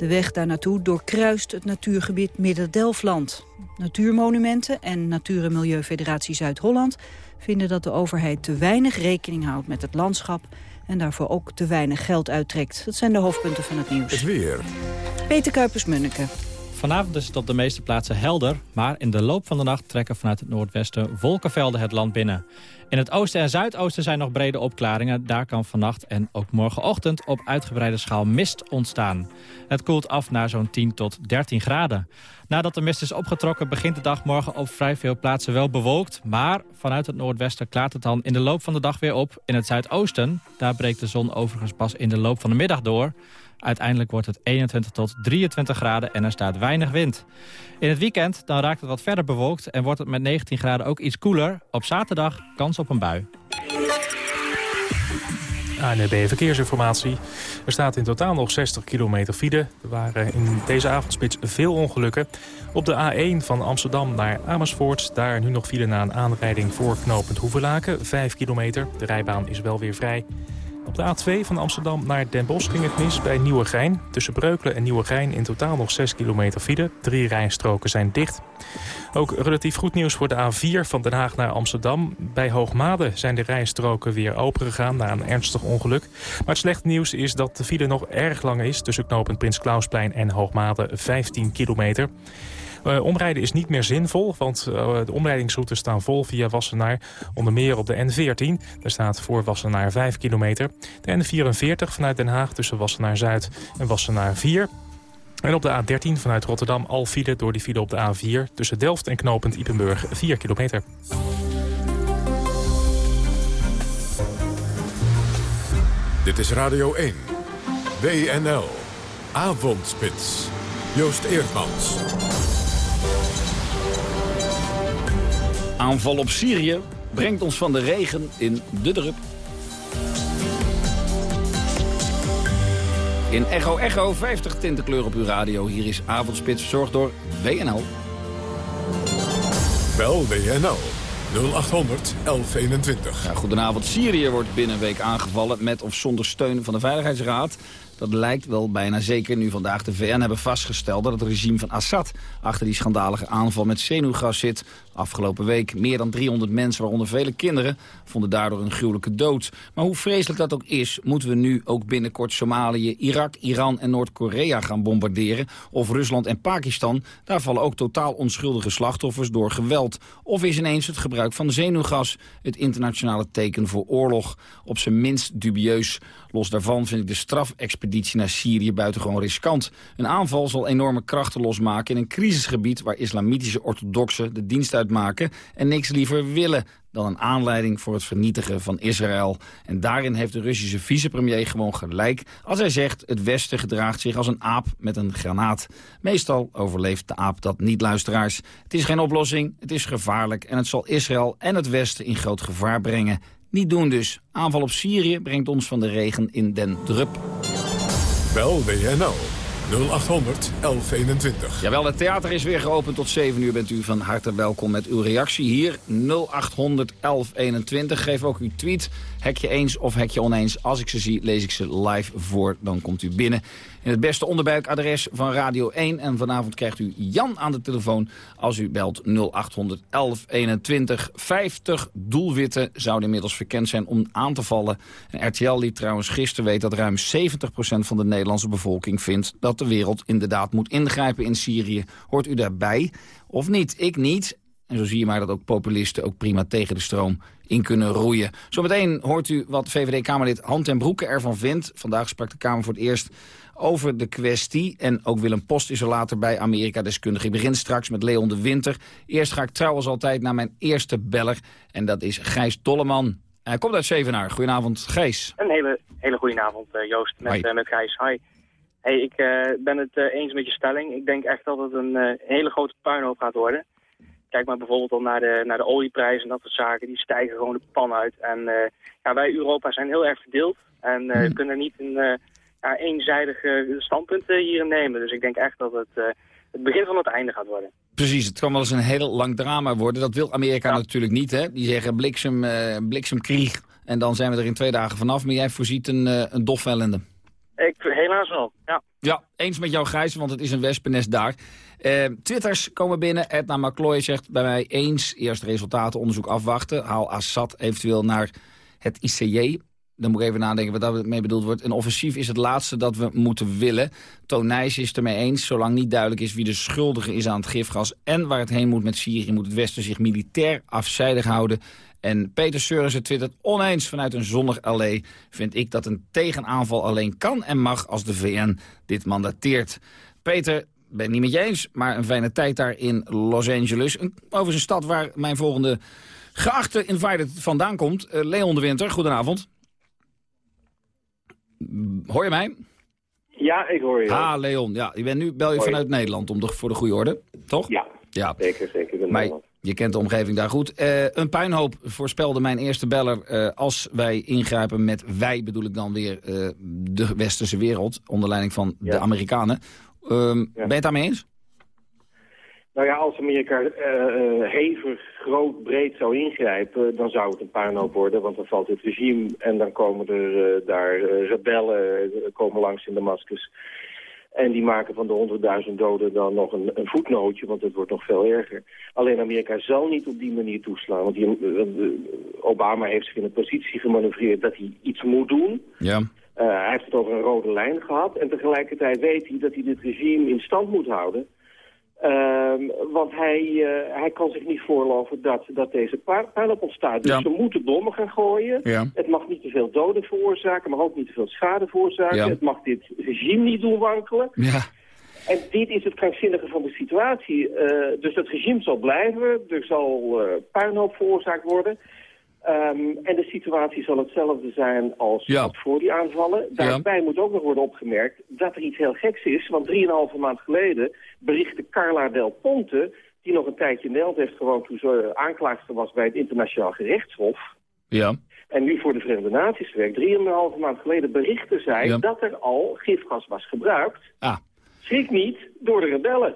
De weg daar naartoe doorkruist het natuurgebied Midden-Delfland. Natuurmonumenten en Natuur- en Milieufederatie Zuid-Holland vinden dat de overheid te weinig rekening houdt met het landschap en daarvoor ook te weinig geld uittrekt. Dat zijn de hoofdpunten van het nieuws. Het weer. Peter Kuipers-Munneke. Vanavond is het op de meeste plaatsen helder, maar in de loop van de nacht trekken vanuit het noordwesten wolkenvelden het land binnen. In het oosten en zuidoosten zijn nog brede opklaringen. Daar kan vannacht en ook morgenochtend op uitgebreide schaal mist ontstaan. Het koelt af naar zo'n 10 tot 13 graden. Nadat de mist is opgetrokken begint de dag morgen op vrij veel plaatsen wel bewolkt. Maar vanuit het noordwesten klaart het dan in de loop van de dag weer op. In het zuidoosten, daar breekt de zon overigens pas in de loop van de middag door. Uiteindelijk wordt het 21 tot 23 graden en er staat weinig wind. In het weekend dan raakt het wat verder bewolkt en wordt het met 19 graden ook iets koeler. Op zaterdag kans op een bui. ANB Verkeersinformatie. Er staat in totaal nog 60 kilometer file. Er waren in deze avondspits veel ongelukken. Op de A1 van Amsterdam naar Amersfoort. Daar nu nog file na een aanrijding voor knooppunt Hoevelaken. 5 kilometer. De rijbaan is wel weer vrij. Op de A2 van Amsterdam naar Den Bosch ging het mis bij Nieuwegein. Tussen Breukelen en Nieuwegein in totaal nog 6 kilometer file. Drie rijstroken zijn dicht. Ook relatief goed nieuws voor de A4 van Den Haag naar Amsterdam. Bij Hoogmade zijn de rijstroken weer opengegaan na een ernstig ongeluk. Maar het slechte nieuws is dat de file nog erg lang is... tussen knooppunt Prins Klausplein en Hoogmade 15 kilometer. Uh, omrijden is niet meer zinvol, want uh, de omleidingsroutes staan vol via Wassenaar. Onder meer op de N14. Daar staat voor Wassenaar 5 kilometer. De N44 vanuit Den Haag tussen Wassenaar Zuid en Wassenaar 4. En op de A13 vanuit Rotterdam al file door die file op de A4... tussen Delft en knooppunt Ipenburg 4 kilometer. Dit is Radio 1. WNL. Avondspits. Joost Eerdmans. Aanval op Syrië brengt ons van de regen in de drup. In Echo Echo 50 tintenkleur op uw radio. Hier is Avondspits verzorgd door WNL. Bel WNL 0800 1121. Ja, goedenavond. Syrië wordt binnen een week aangevallen met of zonder steun van de Veiligheidsraad. Dat lijkt wel bijna zeker nu vandaag de VN hebben vastgesteld... dat het regime van Assad achter die schandalige aanval met zenuwgas zit. Afgelopen week meer dan 300 mensen, waaronder vele kinderen... vonden daardoor een gruwelijke dood. Maar hoe vreselijk dat ook is, moeten we nu ook binnenkort Somalië... Irak, Iran en Noord-Korea gaan bombarderen? Of Rusland en Pakistan? Daar vallen ook totaal onschuldige slachtoffers door geweld. Of is ineens het gebruik van zenuwgas het internationale teken voor oorlog? Op zijn minst dubieus. Los daarvan vind ik de strafexpeditie naar Syrië buitengewoon riskant. Een aanval zal enorme krachten losmaken in een crisisgebied... waar islamitische orthodoxen de dienst en niks liever willen dan een aanleiding voor het vernietigen van Israël. En daarin heeft de Russische vicepremier gewoon gelijk... als hij zegt het Westen gedraagt zich als een aap met een granaat. Meestal overleeft de aap dat niet, luisteraars. Het is geen oplossing, het is gevaarlijk... en het zal Israël en het Westen in groot gevaar brengen. Niet doen dus. Aanval op Syrië brengt ons van de regen in den drup. Bel WNL 0800 1121. Jawel, het theater is weer geopend tot 7 uur. Bent u van harte welkom met uw reactie hier. 0800 1121. Geef ook uw tweet. Hekje eens of hekje oneens. Als ik ze zie, lees ik ze live voor. Dan komt u binnen in het beste onderbuikadres van Radio 1. En vanavond krijgt u Jan aan de telefoon als u belt 0800 1121. 50 doelwitten zouden inmiddels verkend zijn om aan te vallen. En RTL liet trouwens gisteren weten dat ruim 70% van de Nederlandse bevolking vindt... dat de wereld inderdaad moet ingrijpen in Syrië. Hoort u daarbij of niet? Ik niet. En zo zie je maar dat ook populisten ook prima tegen de stroom in kunnen roeien. Zometeen hoort u wat VVD-Kamerlid Hand en Broeke ervan vindt. Vandaag sprak de Kamer voor het eerst over de kwestie. En ook Willem Post is er later bij, Amerika-deskundige. Ik begin straks met Leon de Winter. Eerst ga ik trouwens altijd naar mijn eerste beller. En dat is Gijs Dolleman. Hij komt uit Zevenaar. Goedenavond, Gijs. Een hele, hele goede avond, uh, Joost, met, uh, met Gijs. Hi. Hey, ik uh, ben het eens met je stelling. Ik denk echt dat het een hele grote puinhoop gaat worden. Kijk maar bijvoorbeeld al naar de, naar de olieprijzen en dat soort zaken. Die stijgen gewoon de pan uit. En ja, wij Europa zijn heel erg verdeeld. En hmm. kunnen niet een ja, eenzijdige standpunten hierin nemen. Dus ik denk echt dat het het begin van het einde gaat worden. Precies, het kan wel eens een heel lang drama worden. Dat wil Amerika natuurlijk niet. Hè? Die zeggen bliksem, uh, bliksemkrieg en dan zijn we er in twee dagen vanaf. Maar jij voorziet een, uh, een dof ellende. Ik, helaas wel, ja. Ja, eens met jou Gijs, want het is een wespennest daar. Uh, Twitters komen binnen. Edna McCloy zegt bij mij eens. Eerst resultaten, onderzoek afwachten. Haal Assad eventueel naar het ICJ dan moet ik even nadenken wat daarmee bedoeld wordt. Een offensief is het laatste dat we moeten willen. Tonijs is ermee eens, zolang niet duidelijk is wie de schuldige is aan het gifgas... en waar het heen moet met Syrië, moet het Westen zich militair afzijdig houden. En Peter Seurissen twittert oneens vanuit een zonnig allee... vind ik dat een tegenaanval alleen kan en mag als de VN dit mandateert. Peter, ben het niet met je eens, maar een fijne tijd daar in Los Angeles. Een, over een stad waar mijn volgende geachte invited vandaan komt. Uh, Leon de Winter, goedenavond. Hoor je mij? Ja, ik hoor je. Ah, Leon. Ja, je bent nu bel je vanuit Nederland om de, voor de goede orde, toch? Ja, ja. zeker, zeker. Maar je kent de omgeving daar goed. Uh, een puinhoop voorspelde mijn eerste beller. Uh, als wij ingrijpen met wij bedoel ik dan weer uh, de westerse wereld... onder leiding van ja. de Amerikanen. Um, ja. Ben je het daarmee eens? Nou ja, als Amerika uh, hevig, groot, breed zou ingrijpen, dan zou het een puinhoop worden. Want dan valt het regime en dan komen er uh, daar rebellen komen langs in Damascus. En die maken van de honderdduizend doden dan nog een, een, voetnootje, want het wordt nog veel erger. Alleen Amerika zal niet op die manier toeslaan. Want die, Obama heeft zich in een positie gemanoeuvreerd dat hij iets moet doen. Ja. hij heeft het over een rode lijn gehad. En tegelijkertijd weet hij dat hij dit regime in stand moet houden. Um, want hij, uh, hij kan zich niet voorloven dat, dat deze puinhoop ontstaat. Dus ja. ze moeten bommen gaan gooien. Ja. Het mag niet te veel doden veroorzaken, maar ook niet te veel schade veroorzaken. Ja. Het mag dit regime niet doen wankelen. Ja. En dit is het krankzinnige van de situatie. Uh, dus het regime zal blijven, er zal uh, puinhoop veroorzaakt worden. Ehm, en de situatie zal hetzelfde zijn als, Ja. voor die aanvallen. Daarbij moet ook nog worden opgemerkt dat er iets heel geks is. Want drieënhalve maand geleden berichtte Carla Del Ponte... die nog een tijdje in Nederland heeft gewoond toen ze eh, aanklaagster was bij het internationaal gerechtshof... Ja. en nu voor de Verenigde Naties werkt. Drieënhalve maand geleden berichtte zij Ja. dat er al gifgas was gebruikt. Ah. Schrik niet, door de rebellen.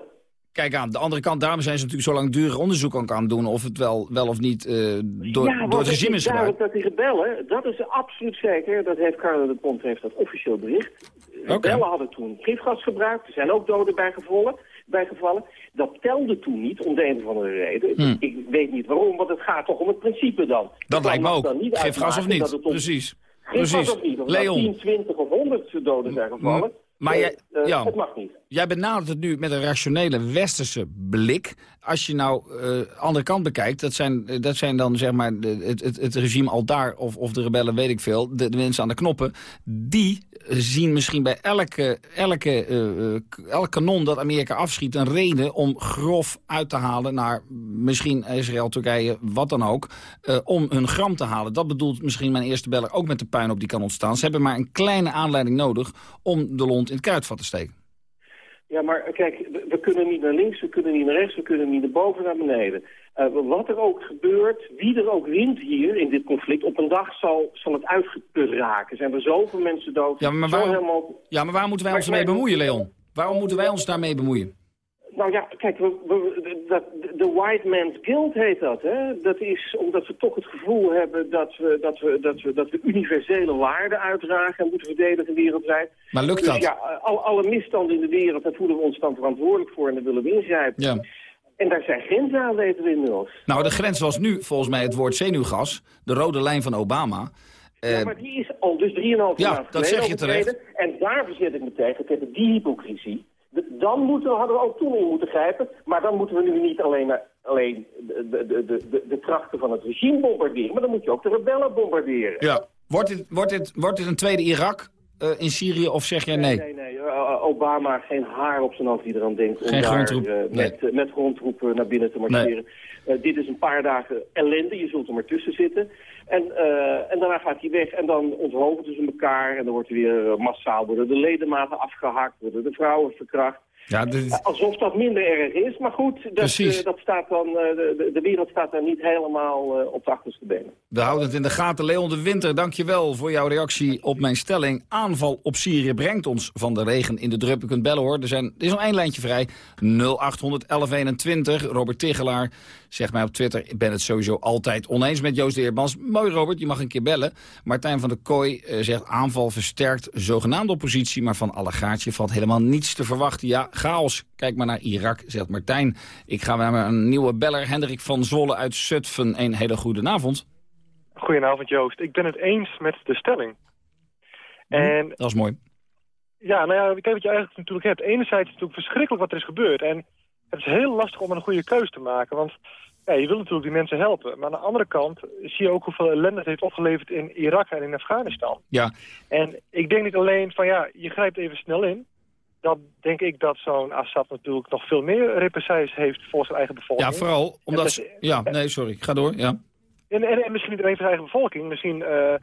Kijk aan, de andere kant, daarom zijn ze natuurlijk zo langdurig onderzoek aan het doen... of het wel, wel of niet eh, door, ja, door het regime is gebruikt. dat die rebellen, dat is absoluut zeker, dat heeft Carla de Ponte heeft dat officieel bericht. Rebellen hadden toen gifgas gebruikt, er zijn ook doden bijgevallen. bijgevallen. Dat telde toen niet, om de een of andere reden. Hmm. Ik weet niet waarom, want het gaat toch om het principe dan. Dat lijkt me ook. Gifgas of niet, precies. Gifgas of niet, of Leon. Leon. 10, 20 of 100 doden zijn gevallen. Maar jij, eh, Jan, het mag niet. jij benadert het nu met een rationele westerse blik. Als je nou eh andere kant bekijkt, dat zijn, eh, dat zijn dan zeg maar de- het, het, het regime al daar, of, of de rebellen, weet ik veel, de, de mensen aan de knoppen, die zien misschien bij elke, elke, elk kanon dat Amerika afschiet een reden om grof uit te halen naar misschien Israël, Turkije, wat dan ook, eh, om hun gram te halen. Dat bedoelt misschien mijn eerste beller ook met de puinhoop die kan ontstaan. Ze hebben maar een kleine aanleiding nodig om de lont in het kruidvat te steken. Ja, maar kijk, we kunnen niet naar links, we kunnen niet naar rechts, we kunnen niet naar boven, naar beneden. Eh, wat er ook gebeurt, wie er ook wint hier in dit conflict, op een dag zal, zal het uitgeput raken. Zijn er zoveel mensen dood? Ja, maar waarom, helemaal- ja, maar waar moeten wij ons wij- bemoeien, Leon? Waarom moeten wij ons daarmee bemoeien? Nou ja, kijk, we, we- dat, de white man's guilt heet dat. Hè? Dat is omdat we toch het gevoel hebben dat we, dat we, dat we, dat we universele waarden uitdragen en moeten verdedigen wereldwijd. Maar lukt Dus dat? ja, al, alle misstanden in de wereld, daar voelen we ons dan verantwoordelijk voor en daar willen we ingrijpen. Ja. En daar zijn grenzen aan, weten we inmiddels. Nou, de grens was nu volgens mij het woord zenuwgas, de rode lijn van Obama. Eh, Ja, maar die is al dus 3,5 Ja, maand dat geleden zeg je terecht. En daar verzet ik me tegen, tegen die hypocrisie. Dan moeten hadden we ook toen in moeten grijpen. Maar dan moeten we nu niet alleen, maar, alleen de, de, de, de, de, de krachten van het regime bombarderen. Maar dan moet je ook de rebellen bombarderen. ja. wordt, dit, wordt, dit, wordt dit een tweede Irak eh, in Syrië of zeg jij nee? Obama geen haar op zijn hoofd die eraan denkt om Geen daar eh, nee. met, met grondtroepen naar binnen te marcheren. Eh, dit is een paar dagen ellende, je zult er maar tussen zitten. En, eh, en daarna gaat hij weg en dan onthoofden ze elkaar. En dan wordt er weer massaal worden de ledematen afgehakt, worden de vrouwen verkracht. Ja, dit- Alsof dat minder erg is, maar goed, dat, eh, dat staat dan, eh, de, de- wereld staat daar niet helemaal eh, op de achterste benen. We houden het in de gaten. Leon de Winter, dankjewel voor jouw reactie op mijn stelling. Aanval op Syrië brengt ons van de regen in de drup. U kunt bellen hoor, er, zijn, er is nog één lijntje vrij. 0800 1121. Robert Tigelaar zegt mij op Twitter... ik ben het sowieso altijd oneens met Joost de Eerbans. Mooi Robert, je mag een keer bellen. Martijn van der Kooi eh, zegt aanval versterkt zogenaamde oppositie... maar van allegaartje valt helemaal niets te verwachten. Ja, chaos. Kijk maar naar Irak, zegt Martijn. Ik ga naar een nieuwe beller, Hendrik van Zwolle uit Zutphen. Een hele goede avond. Goedenavond Joost. Ik ben het eens met de stelling. En Dat is mooi. ja, nou ja, kijk wat je eigenlijk natuurlijk hebt. Enerzijds is het natuurlijk verschrikkelijk wat er is gebeurd. En het is heel lastig om een goede keuze te maken. Want ja, je wil natuurlijk die mensen helpen. Maar aan de andere kant zie je ook hoeveel ellende het heeft opgeleverd in Irak en in Afghanistan. Ja, En ik denk niet alleen van ja, je grijpt even snel in. Dan denk ik dat zo'n Assad natuurlijk nog veel meer represailles heeft voor zijn eigen bevolking. ja vooral omdat... Ja, nee, sorry. Ga door, ja. En, en, en misschien niet alleen voor zijn eigen bevolking. Misschien eh,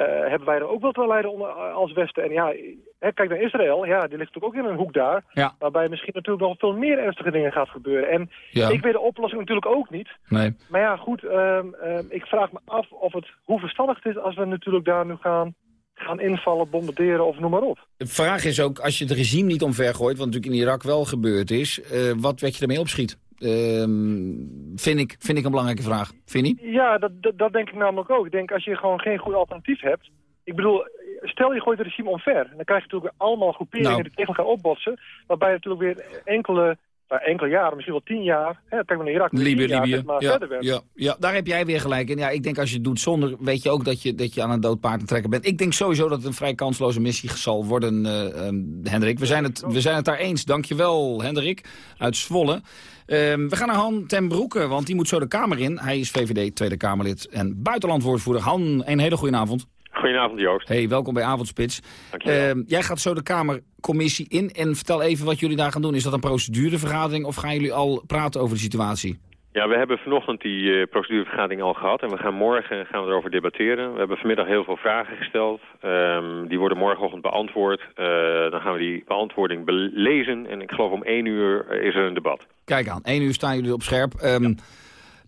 hebben wij er ook wel te lijden onder, als Westen. En ja, hè, kijk naar Israël. Ja, die ligt natuurlijk ook in een hoek daar. Ja. Waarbij misschien natuurlijk nog veel meer ernstige dingen gaat gebeuren. En Ja. ik weet de oplossing natuurlijk ook niet. Nee. Maar ja, goed. ehm, ehm, ik vraag me af of het, hoe verstandig het is als we natuurlijk daar nu gaan, gaan invallen, bombarderen of noem maar op. De vraag is ook, als je het regime niet omvergooit... wat natuurlijk in Irak wel gebeurd is... eh, wat werd je ermee opschiet? Ehm, vind, ik, vind ik een belangrijke vraag. Vind je? niet? Ja, dat, dat, dat denk ik namelijk ook. Ik denk als je gewoon geen goed alternatief hebt. Ik bedoel, stel je gooit het regime omver. Dan krijg je natuurlijk weer allemaal groeperingen Nou. die tegen elkaar opbotsen. Waarbij natuurlijk weer enkele, enkele jaren, misschien wel tien jaar. Hè, kijk maar naar Irak. Libië, jaar, Libië. maar Ja, verder ja, ja, daar heb jij weer gelijk in. Ja, ik denk als je het doet zonder, weet je ook dat je, dat je aan een dood paard te trekken bent. Ik denk sowieso dat het een vrij kansloze missie zal worden, eh, ehm, Hendrik. We zijn, het, we zijn het daar eens. Dankjewel, Hendrik, uit Zwolle. Ehm, we gaan naar Han ten Broeke, want die moet zo de Kamer in. Hij is VVD Tweede Kamerlid en buitenlandwoordvoerder. Han, een hele goede avond. Goedenavond Joost. Hey, welkom bij Avondspits. Dankjewel. Ehm, jij gaat zo de Kamercommissie in en vertel even wat jullie daar gaan doen. Is dat een procedurevergadering of gaan jullie al praten over de situatie? Ja, we hebben vanochtend die uh, procedurevergadering al gehad en we gaan morgen gaan we erover debatteren. We hebben vanmiddag heel veel vragen gesteld. Um, die worden morgenochtend beantwoord. Uh, dan gaan we die beantwoording lezen en ik geloof om één uur is er een debat. Kijk aan, één uur staan jullie op scherp. Um, ja.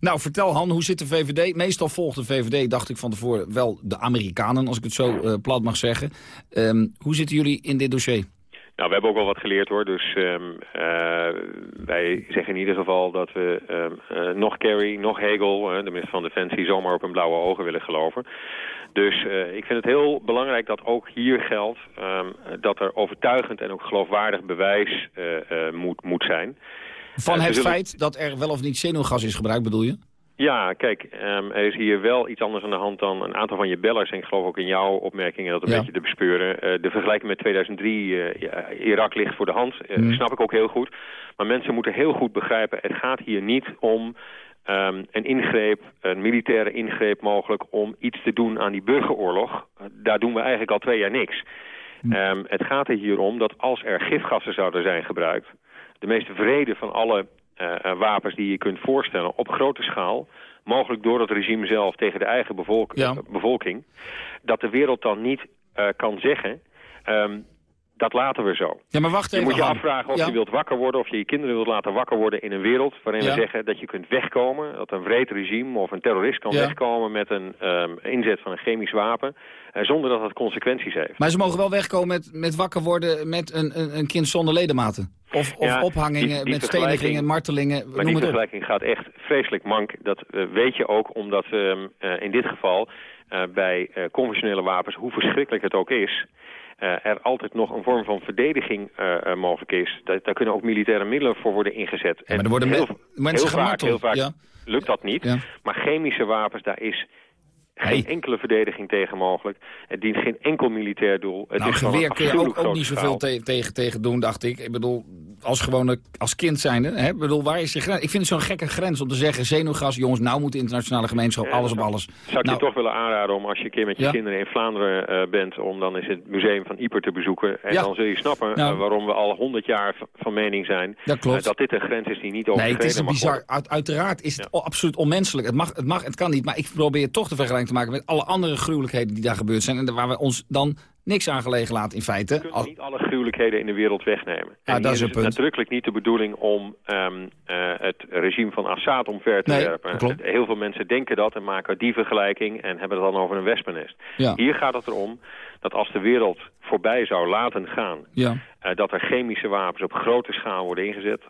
Nou, vertel Han, hoe zit de VVD? Meestal volgt de VVD, dacht ik van tevoren, wel de Amerikanen, als ik het zo uh, plat mag zeggen. Um, hoe zitten jullie in dit dossier? Nou, we hebben ook wel wat geleerd hoor. Dus um, uh, wij zeggen in ieder geval dat we um, uh, nog Kerry, nog Hegel, de minister van Defensie, zomaar op hun blauwe ogen willen geloven. Dus ik vind het heel belangrijk dat ook hier geldt dat er overtuigend en ook geloofwaardig bewijs moet, moet zijn. Van het feit dat er wel of niet zenuwgas is gebruikt, bedoel je? Ja, kijk, um, er is hier wel iets anders aan de hand dan een aantal van je bellers. En ik geloof ook in jouw opmerkingen dat een ja. beetje te bespeuren. Uh, de vergelijking met 2003, uh, ja, Irak ligt voor de hand. Uh, mm. snap ik ook heel goed. Maar mensen moeten heel goed begrijpen, het gaat hier niet om um, een ingreep, een militaire ingreep mogelijk... om iets te doen aan die burgeroorlog. daar doen we eigenlijk al twee jaar niks. Mm. Um, het gaat er hier om dat als er gifgassen zouden zijn gebruikt... de meest vrede van alle uh, wapens die je kunt voorstellen op grote schaal... mogelijk door het regime zelf tegen de eigen bevolk ja. bevolking... dat de wereld dan niet uh, kan zeggen... Um, dat laten we zo. Ja, maar wacht even. Je moet je afvragen of ja. je wilt wakker worden... of je je kinderen wilt laten wakker worden in een wereld... waarin ja. we zeggen dat je kunt wegkomen... dat een wreed regime of een terrorist kan ja. wegkomen... met een um, inzet van een chemisch wapen... Uh, zonder dat dat consequenties heeft. Maar ze mogen wel wegkomen met, met wakker worden... met een, een, een kind zonder ledematen? Of, of ophangingen die, die met stenigingen, martelingen, Maar die vergelijking gaat echt vreselijk mank. Dat uh, weet je ook omdat um, uh, in dit geval... bij conventionele wapens, hoe verschrikkelijk het ook is... Uh, er altijd nog een vorm van verdediging uh, uh, mogelijk is. Da daar kunnen ook militaire middelen voor worden ingezet. Ja, maar er worden heel, mensen heel vaak, heel vaak ja. lukt dat niet. Ja. Maar chemische wapens, daar is geen enkele verdediging tegen mogelijk. Het dient geen enkel militair doel. Het nou, is geweer kun je ook, ook niet zoveel te tegen, tegen doen, dacht ik. Ik bedoel, als gewone, als kind zijnde, hè, bedoel, waar is je grens? Ik vind het zo'n gekke grens om te zeggen, zenuwgas, jongens, nou moet de internationale gemeenschap alles op alles. Zou ik nou, je toch willen aanraden om als je een keer met je ja? kinderen in Vlaanderen uh, bent, om dan eens het museum van Yper te bezoeken. En ja. dan zul je snappen nou, uh, waarom we al honderd jaar van mening zijn dat, klopt. Uh, dat dit een grens is die niet overschreden Nee, het is bizar. Worden. Uit, uiteraard is het absoluut onmenselijk. Het mag, het mag, het kan niet, maar ik probeer toch de vergelijking te maken met alle andere gruwelijkheden die daar gebeurd zijn. En waar we ons dan niks aan gelegen laten in feite. We kunnen niet alle gruwelijkheden in de wereld wegnemen. Ja, en dat is het een punt. nadrukkelijk niet de bedoeling om um, uh, het regime van Assad omver te nee, werpen. Klopt. Heel veel mensen denken dat en maken die vergelijking en hebben het dan over een wespennest. Ja. Hier gaat het erom dat als de wereld voorbij zou laten gaan... Ja. Uh, dat er chemische wapens op grote schaal worden ingezet.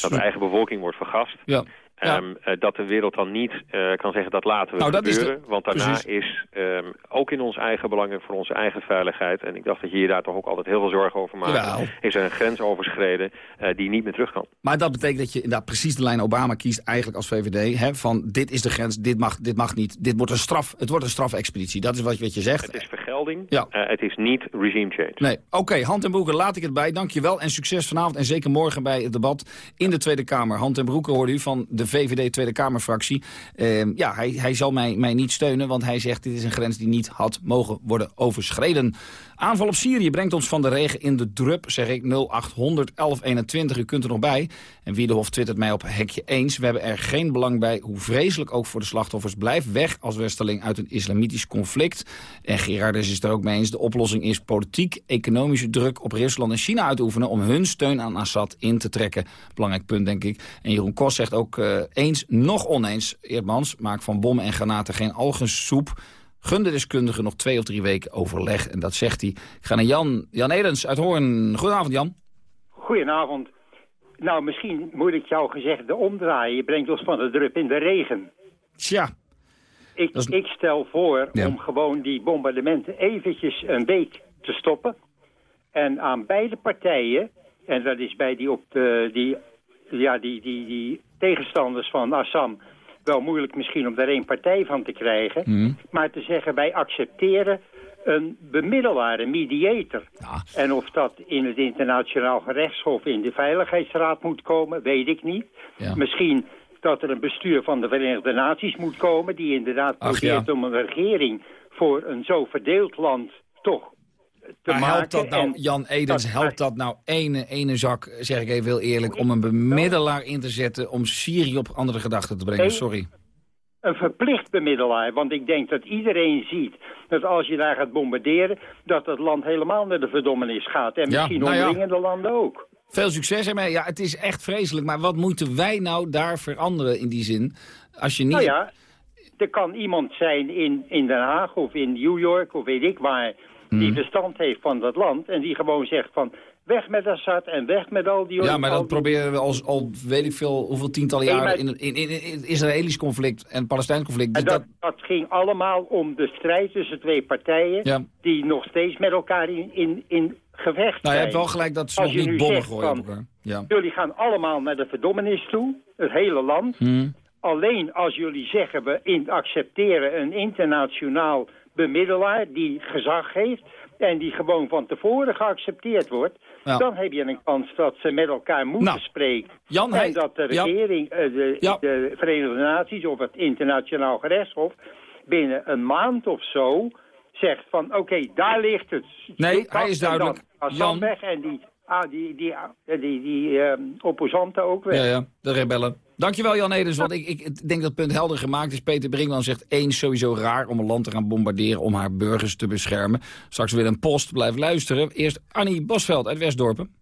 Dat de eigen bevolking wordt vergast. Ja. Ja. Um, uh, dat de wereld dan niet uh, kan zeggen dat laten we nou, dat gebeuren. De... Want daarna Precies. is um, ook in ons eigen belang en voor onze eigen veiligheid... en ik dacht dat je hier daar toch ook altijd heel veel zorgen over maakt... Is er een grens overschreden uh, die niet meer terug kan. Maar dat betekent dat je inderdaad precies de lijn Obama kiest eigenlijk als VVD. Hè, van dit is de grens, dit mag, dit mag niet. Dit wordt een straf, het wordt een strafexpeditie. Dat is wat, wat je zegt. Het is vergelding, ja. het is niet regime change. Nee, oké, okay, Hand en Broeken, laat ik het bij. Dankjewel en succes vanavond en zeker morgen bij het debat in de Tweede Kamer. Hand en Broeken hoorde u van de VVD Tweede Kamer. Kamerfractie. Uh, ja, hij, hij zal mij, mij niet steunen, want hij zegt dit is een grens die niet had mogen worden overschreden. Aanval op Syrië brengt ons van de regen in de drup, zeg ik 0800 1121. U kunt er nog bij. En Wiedehof twittert mij op hekje eens. We hebben er geen belang bij, hoe vreselijk ook voor de slachtoffers. Blijf weg als westerling uit een islamitisch conflict. En Gerardus is er ook mee eens. De oplossing is politiek, economische druk op Rusland en China uitoefenen... om hun steun aan Assad in te trekken. Belangrijk punt, denk ik. En Jeroen Kos zegt ook uh, eens, nog oneens. Eerdmans, maak van bommen en granaten geen algensoep. Gun de deskundige nog twee of drie weken overleg. En dat zegt hij. Ik ga naar Jan, Jan Edens uit Hoorn. Goedenavond, Jan. Goedenavond. Nou, misschien moet ik jou gezegde omdraaien. Je brengt ons van de drup in de regen. Tja. Ik, is... ik stel voor ja. om gewoon die bombardementen eventjes een week te stoppen. En aan beide partijen, en dat is bij die, op de, die, ja, die, die, die tegenstanders van Assam wel moeilijk misschien om daar één partij van te krijgen. Mm. Maar te zeggen, wij accepteren een bemiddelaar, een mediator. Ja. En of dat in het internationaal gerechtshof in de Veiligheidsraad moet komen, weet ik niet. Ja. Misschien dat er een bestuur van de Verenigde Naties moet komen... die inderdaad Ach, probeert ja. om een regering voor een zo verdeeld land toch te maar maken. helpt dat nou, Jan Edens, dat- helpt dat nou ene, ene zak, zeg ik even heel eerlijk, om een bemiddelaar in te zetten om Syrië op andere gedachten te brengen? Sorry. Een verplicht bemiddelaar. Want ik denk dat iedereen ziet dat als je daar gaat bombarderen... dat het land helemaal naar de verdommenis gaat. En Ja, misschien nou ja. omringende landen ook. Veel succes ermee. Ja, het is echt vreselijk. Maar wat moeten wij nou daar veranderen in die zin? Als je niet... Nou ja, er kan iemand zijn in, in Den Haag of in New York of weet ik waar... die Hmm. verstand heeft van dat land en die gewoon zegt van... weg met Assad en weg met al die... Ja, maar dat proberen we al, al weet ik veel, hoeveel tientallen jaren in, het- in, in, Israëlisch conflict en het Palestijns conflict. En Dus dat, dat ging allemaal om de strijd tussen twee partijen... Die nog steeds met elkaar in, in, in gevecht nou, je zijn. hebt wel gelijk dat ze Als nog niet bommen gooien. Jullie gaan allemaal naar de verdommenis toe, het hele land. Hmm. Alleen als jullie zeggen we in accepteren een internationaal bemiddelaar die gezag heeft en die gewoon van tevoren geaccepteerd wordt, Ja. dan heb je een kans dat ze met elkaar moeten Nou, spreken. Jan, en dat de regering, eh, de, Ja. de Verenigde Naties of het internationaal gerechtshof binnen een maand of zo zegt van oké, daar ligt het. Nee, hij is en dan duidelijk. Assad Jan. weg en die, ah, die, die, die, die, die eh, opposanten ook weg. Ja, ja, de rebellen. Dankjewel Jan Edens, want ik, ik denk dat het punt helder gemaakt is. Peter Brinkman zegt eens sowieso raar om een land te gaan bombarderen om haar burgers te beschermen. Straks weer een post, blijf luisteren. Eerst Annie Bosveld uit Westdorpen.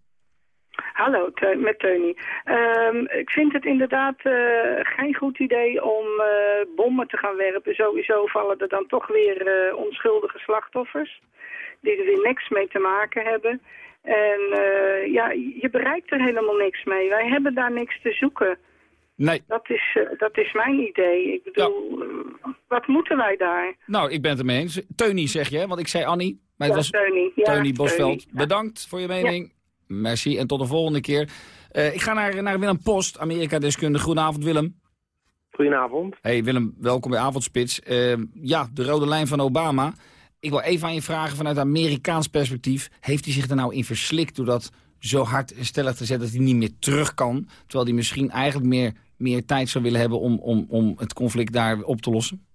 Hallo, met Teunie. Ehm, ik vind het inderdaad eh, geen goed idee om eh, bommen te gaan werpen. Sowieso vallen er dan toch weer eh, onschuldige slachtoffers. Die er weer niks mee te maken hebben. En ja, je bereikt er helemaal niks mee. Wij hebben daar niks te zoeken. Nee. Dat is, eh, dat is mijn idee. Ik bedoel, eh, wat moeten wij daar? Nou, ik ben het ermee eens. Teunie zeg je, hè? want ik zei Annie. Maar het Ja, was Teunie, ja, Teunie Bosveld. Teunie. Bedankt voor je mening. Merci en tot de volgende keer. Eh, ik ga naar, naar Willem Post, Amerika-deskundige. Goedenavond Willem. Goedenavond. Hey Willem, welkom bij Avondspits. Ja, de rode lijn van Obama. Ik wil even aan je vragen vanuit Amerikaans perspectief. Heeft hij zich er nou in verslikt door dat zo hard en stellig te zetten dat hij niet meer terug kan? Terwijl hij misschien eigenlijk meer, meer tijd zou willen hebben om, om, om het conflict daar op te lossen?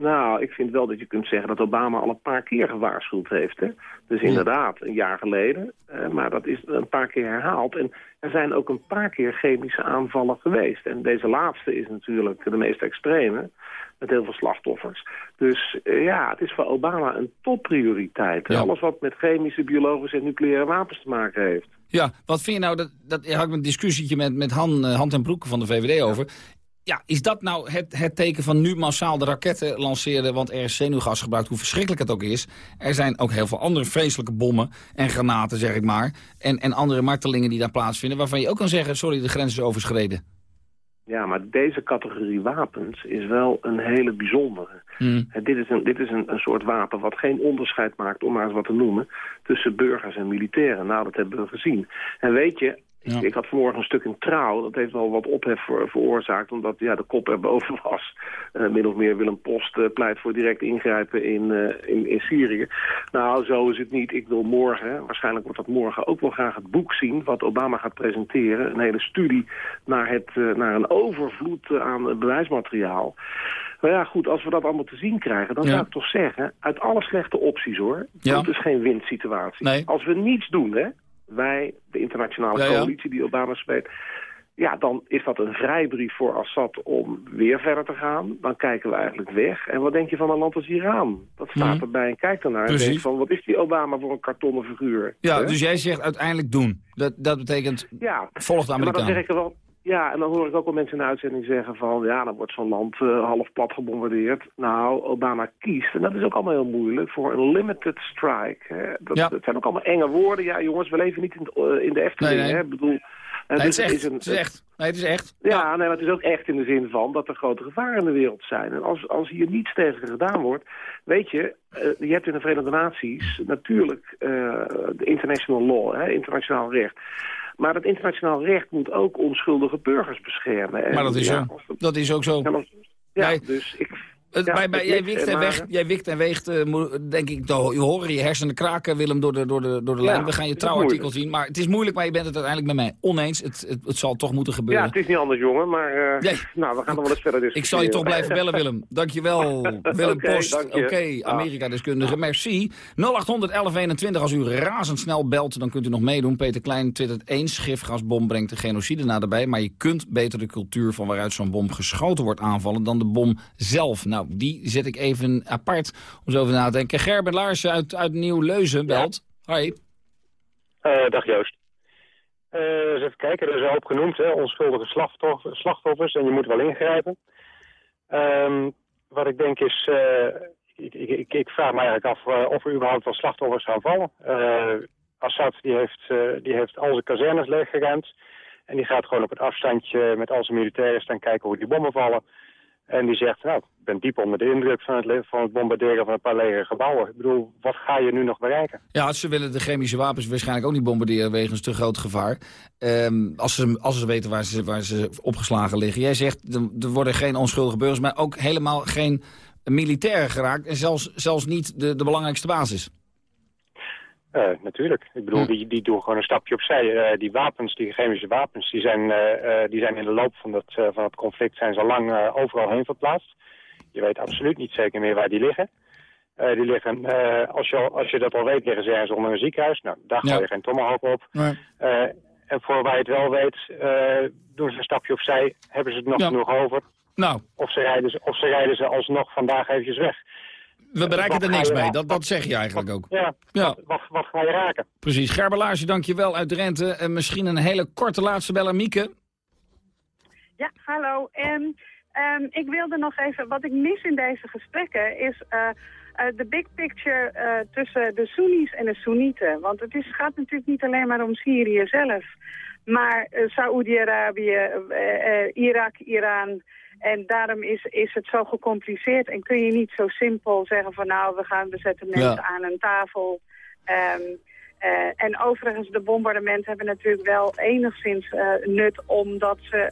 Nou, ik vind wel dat je kunt zeggen dat Obama al een paar keer gewaarschuwd heeft. Hè? Dus inderdaad, een jaar geleden. Eh, maar dat is een paar keer herhaald. En er zijn ook een paar keer chemische aanvallen geweest. En deze laatste is natuurlijk de meest extreme. Met heel veel slachtoffers. Dus eh, ja, het is voor Obama een topprioriteit. Alles wat met chemische, biologische en nucleaire wapens te maken heeft. Ja, wat vind je nou, dat, dat had ik een discussietje met, met Han, eh, Hand en Broeke van de VVD over. Ja, is dat nou het, het teken van nu massaal de raketten lanceren, want er is zenuwgas gebruikt, hoe verschrikkelijk het ook is. Er zijn ook heel veel andere vreselijke bommen en granaten, zeg ik maar. En, en andere martelingen die daar plaatsvinden, waarvan je ook kan zeggen, sorry, de grens is overschreden. Ja, maar deze categorie wapens is wel een hele bijzondere. Hmm. Eh, dit is, een, dit is een, een soort wapen wat geen onderscheid maakt, om maar eens wat te noemen, tussen burgers en militairen. Nou, dat hebben we gezien. En weet je, ik, ik had vanmorgen een stuk in Trouw, dat heeft wel wat ophef ver- veroorzaakt, omdat ja, de kop erboven was. Eh, min of meer Willem Post eh, pleit voor direct ingrijpen in, eh, in, in Syrië. Nou, zo is het niet. Ik wil morgen, waarschijnlijk wordt dat morgen ook wel graag het boek zien, wat Obama gaat presenteren. Een hele studie naar, het, naar een overvloed aan bewijsmateriaal. Maar ja, goed, als we dat allemaal te zien krijgen, dan Ja. zou ik toch zeggen, uit alle slechte opties hoor, Ja. dat is geen winsituatie. Als we niets doen, hè, wij, de internationale Ja, coalitie die Obama speelt, ja, dan is dat een vrijbrief voor Assad om weer verder te gaan. Dan kijken we eigenlijk weg. En wat denk je van een land als Iran? Dat staat Mhm. erbij en kijkt ernaar en denkt van, wat is die Obama voor een kartonnen figuur? Ja, dus jij zegt uiteindelijk doen. Dat, dat betekent, Ja. volg de Ja, maar dan Amerikanen. zeg ik er wel, ja, en dan hoor ik ook wel mensen in de uitzending zeggen van... ja, dan wordt zo'n land eh, half plat gebombardeerd. Nou, Obama kiest, en dat is ook allemaal heel moeilijk, voor een limited strike. Hè. Dat, Ja. dat zijn ook allemaal enge woorden. Ja, jongens, we leven niet in, de- eh, in de Efteling. Nee, nee. Hè. Ik bedoel, eh, Nee, het dus is echt. een- Het is echt. Nee, het is echt. Ja, nee, maar het is ook echt in de zin van dat er grote gevaren in de wereld zijn. En als, als hier niets tegen gedaan wordt... Weet je, je hebt in de Verenigde Naties natuurlijk de international law, hè, internationaal recht. Maar dat internationaal recht moet ook onschuldige burgers beschermen. En Maar dat is ja, zo. Dat is ook zo. Ja, dus ik, Het, Ja, bij, bij, jij, wikt en weegt, jij wikt en weegt, denk ik, de, je horen je hersenen kraken, Willem, door de, door de, door de Ja, lijn. We gaan je trouwartikel zien. Maar het is moeilijk, maar je bent het uiteindelijk met mij oneens. Het, het, het zal toch moeten gebeuren. Ja, het is niet anders, jongen, maar eh, Nee. nou, we gaan nog wel eens verder discussiëren. Ik zal je toch blijven bellen, Willem. Dankjewel, Willem Post. Oké, je. Amerika-deskundige, merci. 0800 1121, als u razendsnel belt, dan kunt u nog meedoen. Peter Klein twittert één schifgasbom brengt de genocide naderbij. Maar je kunt beter de cultuur van waaruit zo'n bom geschoten wordt aanvallen... dan de bom zelf. Nou, die zet ik even apart om zo over na te denken. Gerben Laarsen uit, uit Nieuw-Leuzen belt. Hoi. Eh, dag Joost. Eh, eens even kijken, er is een hoop genoemd, hè, onschuldige slachtoffer- slachtoffers en je moet wel ingrijpen. Ehm, wat ik denk is, eh, ik, ik, ik, ik vraag me eigenlijk af of er überhaupt wel slachtoffers gaan vallen. Eh, Assad die heeft, eh, die heeft al zijn kazernes leeggerend en die gaat gewoon op het afstandje met al zijn militairen staan kijken hoe die bommen vallen. En die zegt, nou, ik ben diep onder de indruk van het, van het bombarderen van een paar lege gebouwen. Ik bedoel, wat ga je nu nog bereiken? Ja, ze willen de chemische wapens waarschijnlijk ook niet bombarderen wegens te groot gevaar. Ehm, als, ze, als ze weten waar ze, waar ze opgeslagen liggen. Jij zegt, er worden geen onschuldige burgers, maar ook helemaal geen militairen geraakt. En zelfs, zelfs niet de, de belangrijkste basis. Eh, natuurlijk. Ik bedoel, die, die doen gewoon een stapje opzij. Eh, die wapens, die chemische wapens, die zijn, eh, die zijn in de loop van dat, van het conflict zijn ze al lang overal heen verplaatst. Je weet absoluut niet zeker meer waar die liggen. Die liggen, als, je, al- als je dat al weet, liggen ze ergens onder een ziekenhuis. Nou, daar gooi je geen tomahawk op. En voor waar je het wel weet, doen ze een stapje opzij. Hebben ze het nog Ja. genoeg over? Nou. Of ze, rijden, ze- of ze rijden ze alsnog vandaag eventjes weg. We bereiken er niks mee, dat, dat zeg je eigenlijk ook. Ja, Ja. Wat, wat, wat ga je raken? Precies. Gerben Laarsen, dankjewel uit Drenthe. En misschien een hele korte laatste beller, Mieke. Ja, hallo. En ehm, ik wilde nog even, wat ik mis in deze gesprekken is eh, eh, de big picture eh, tussen de Soenies en de Soenieten. Want het is, gaat natuurlijk niet alleen maar om Syrië zelf, maar eh, Saoedi-Arabië, eh, eh, Irak, Iran. En daarom is, is het zo gecompliceerd en kun je niet zo simpel zeggen van nou, we gaan we zetten mensen Ja. aan een tafel. Ehm, eh, en overigens, de bombardementen hebben natuurlijk wel enigszins nut... omdat ze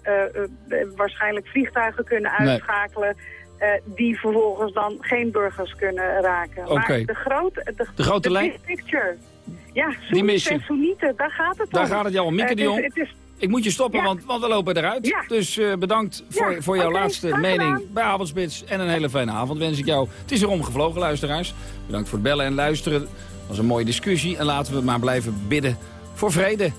waarschijnlijk vliegtuigen kunnen uitschakelen... die vervolgens dan geen burgers kunnen raken. Maar de grote, de, De grote lijn? picture. Ja, en Soenieten, daar gaat het om. Daar gaat het jou om. Mieke Eh, de het is- Jong, het is- ik moet je stoppen, Ja. want, want we lopen eruit. Ja. Dus eh, bedankt voor, Ja, voor jouw laatste mening bij Avondspits. En een hele fijne avond wens ik jou. Het is weer omgevlogen, luisteraars. Bedankt voor het bellen en luisteren. Het was een mooie discussie. En laten we maar blijven bidden voor vrede.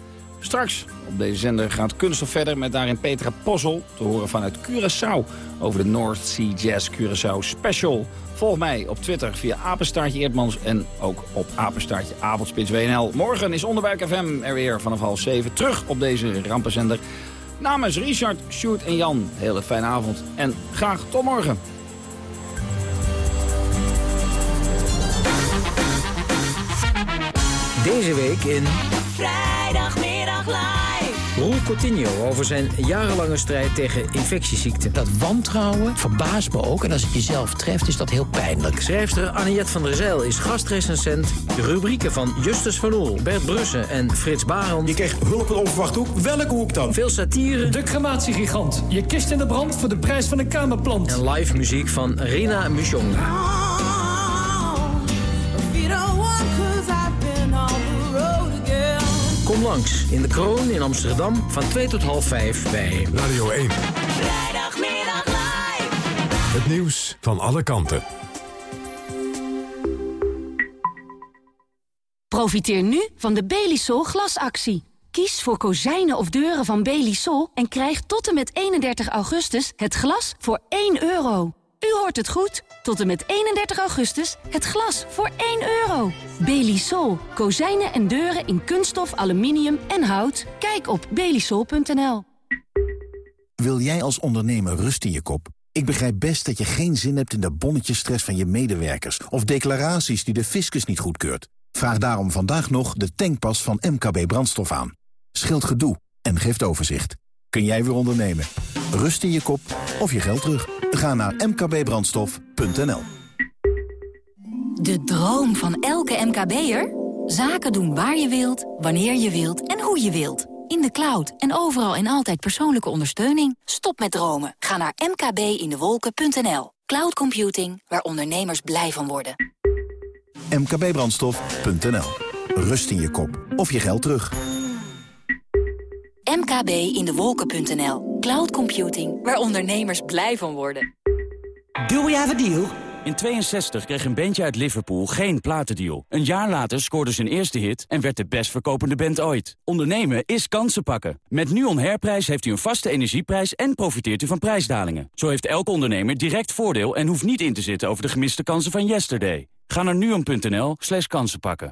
Straks op deze zender gaat Kunststof verder met daarin Petra Possel... te horen vanuit Curaçao over de North Sea Jazz Curaçao Special. Volg mij op Twitter via Apenstaartje Eerdmans en ook op Apenstaartje Avondspits WNL. Morgen is Onderbuik FM er weer vanaf half zeven terug op deze rampenzender. Namens Richard, Sjoerd en Jan, hele fijne avond en graag tot morgen. Deze week in Vrijdagmiddag live. Roel Coutinho over zijn jarenlange strijd tegen infectieziekten. Dat wantrouwen verbaast me ook. En als het jezelf treft, is dat heel pijnlijk. Schrijfster Anniette van der Zijl is gastrecensent. De rubrieken van Justus van Oel, Bert Brussen en Frits Barend. Je kreeg hulp en onverwacht hoek. Welke hoek dan? Veel satire. De crematiegigant. Je kist in de brand voor de prijs van een kamerplant. En live muziek van Rina Mushonga. Kom langs in de Kroon in Amsterdam van 2 tot half 5 bij Radio 1. Vrijdagmiddag live. Het nieuws van alle kanten. Profiteer nu van de Belisol glasactie. Kies voor kozijnen of deuren van Belisol en krijg tot en met 31 augustus het glas voor 1 euro. U hoort het goed. Tot en met 31 augustus het glas voor 1 euro. Belisol. Kozijnen en deuren in kunststof, aluminium en hout. Kijk op belisol.nl. Wil jij als ondernemer rust in je kop? Ik begrijp best dat je geen zin hebt in de bonnetjesstress van je medewerkers... of declaraties die de fiscus niet goedkeurt. Vraag daarom vandaag nog de tankpas van MKB Brandstof aan. Scheelt gedoe en geeft overzicht. Kun jij weer ondernemen? Rust in je kop of je geld terug? Ga naar mkbbrandstof.nl De droom van elke MKB'er? Zaken doen waar je wilt, wanneer je wilt en hoe je wilt. in de cloud en overal en altijd persoonlijke ondersteuning. Stop met dromen. Ga naar mkbindewolken.nl. Cloud computing, waar ondernemers blij van worden. mkbbrandstof.nl. Rust in je kop of je geld terug. mkbindewolken.nl. Cloud computing, waar ondernemers blij van worden. Do we have a deal? In 62 kreeg een bandje uit Liverpool geen platendeal. Een jaar later scoorde zijn eerste hit en werd de best verkopende band ooit. Ondernemen is kansen pakken. Met NUON Herprijs heeft u een vaste energieprijs en profiteert u van prijsdalingen. Zo heeft elke ondernemer direct voordeel en hoeft niet in te zitten over de gemiste kansen van yesterday. Ga naar nuon.nl slash kansen pakken.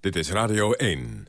Dit is Radio 1.